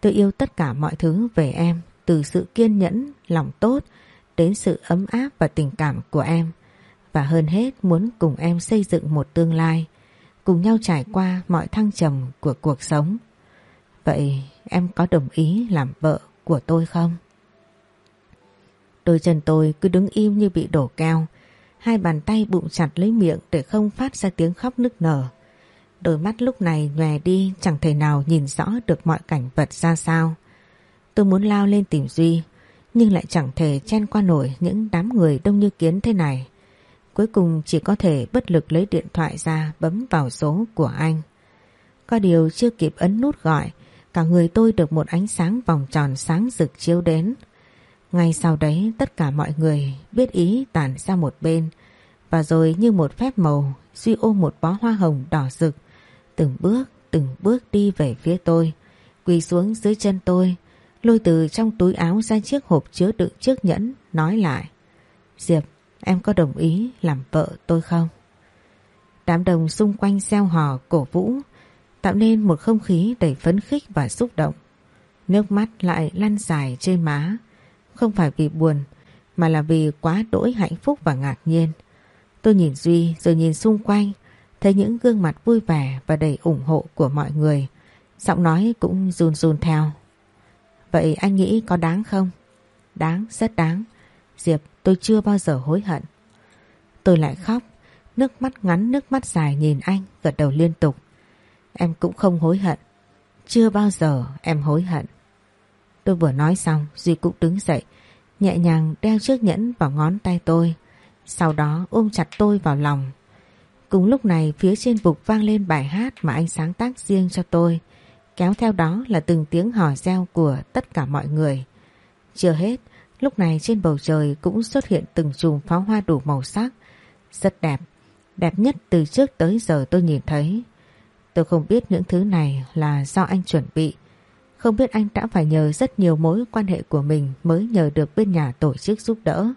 Tôi yêu tất cả mọi thứ về em, từ sự kiên nhẫn, lòng tốt, đến sự ấm áp và tình cảm của em và hơn hết muốn cùng em xây dựng một tương lai, cùng nhau trải qua mọi thăng trầm của cuộc sống. Vậy em có đồng ý làm vợ của tôi không? Đôi chân tôi cứ đứng im như bị đổ keo, hai bàn tay bụng chặt lấy miệng để không phát ra tiếng khóc nức nở. Đôi mắt lúc này nhòe đi chẳng thể nào nhìn rõ được mọi cảnh vật ra sao. Tôi muốn lao lên tìm Duy, nhưng lại chẳng thể chen qua nổi những đám người đông như kiến thế này. Cuối cùng chỉ có thể bất lực lấy điện thoại ra bấm vào số của anh. Có điều chưa kịp ấn nút gọi, cả người tôi được một ánh sáng vòng tròn sáng rực chiếu đến. Ngay sau đấy tất cả mọi người biết ý tản ra một bên và rồi như một phép màu Duy ôm một bó hoa hồng đỏ rực từng bước từng bước đi về phía tôi quỳ xuống dưới chân tôi lôi từ trong túi áo ra chiếc hộp chứa đựng chiếc nhẫn, nói lại Diệp, em có đồng ý làm vợ tôi không? Đám đồng xung quanh gieo hò cổ vũ, tạo nên một không khí đầy phấn khích và xúc động. Nước mắt lại lăn dài trên má không phải vì buồn, mà là vì quá đỗi hạnh phúc và ngạc nhiên. Tôi nhìn Duy rồi nhìn xung quanh, thấy những gương mặt vui vẻ và đầy ủng hộ của mọi người. Giọng nói cũng run run theo. Vậy anh nghĩ có đáng không? Đáng, rất đáng. Diệp, tôi chưa bao giờ hối hận. Tôi lại khóc, nước mắt ngắn nước mắt dài nhìn anh gật đầu liên tục. Em cũng không hối hận. Chưa bao giờ em hối hận. Tôi vừa nói xong Duy cũng đứng dậy Nhẹ nhàng đeo chiếc nhẫn vào ngón tay tôi Sau đó ôm chặt tôi vào lòng Cùng lúc này phía trên bục vang lên bài hát mà anh sáng tác riêng cho tôi Kéo theo đó là từng tiếng hò reo của tất cả mọi người Chưa hết, Lúc này trên bầu trời cũng xuất hiện từng chùm pháo hoa đủ màu sắc Rất đẹp Đẹp nhất từ trước tới giờ tôi nhìn thấy Tôi không biết những thứ này là do anh chuẩn bị không biết anh đã phải nhờ rất nhiều mối quan hệ của mình mới nhờ được bên nhà tổ chức giúp đỡ.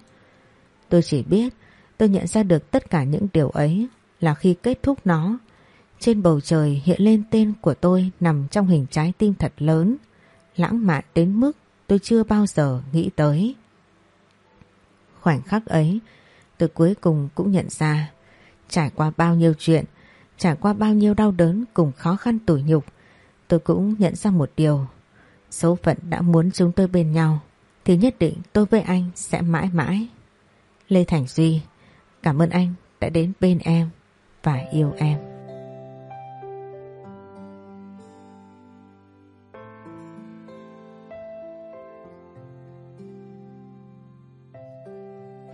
Tôi chỉ biết, tôi nhận ra được tất cả những điều ấy là khi kết thúc nó. Trên bầu trời hiện lên tên của tôi nằm trong hình trái tim thật lớn, lãng mạn đến mức tôi chưa bao giờ nghĩ tới. Khoảnh khắc ấy, tôi cuối cùng cũng nhận ra, trải qua bao nhiêu chuyện, trải qua bao nhiêu đau đớn cùng khó khăn tủi nhục, tôi cũng nhận ra một điều. Số phận đã muốn chúng tôi bên nhau thì nhất định tôi với anh sẽ mãi mãi. Lê Thành Duy, cảm ơn anh đã đến bên em và yêu em.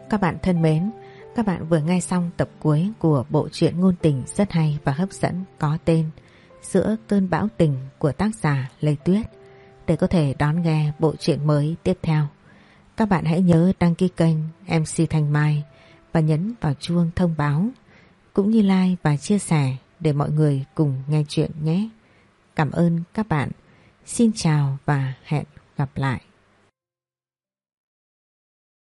Các bạn thân mến, các bạn vừa nghe xong tập cuối của bộ truyện ngôn tình rất hay và hấp dẫn có tên giữa cơn bão tình của tác giả Lê Tuyết. Để có thể đón nghe bộ truyện mới tiếp theo, các bạn hãy nhớ đăng ký kênh MC Thanh Mai và nhấn vào chuông thông báo, cũng như like và chia sẻ để mọi người cùng nghe chuyện nhé. Cảm ơn các bạn. Xin chào và hẹn gặp lại.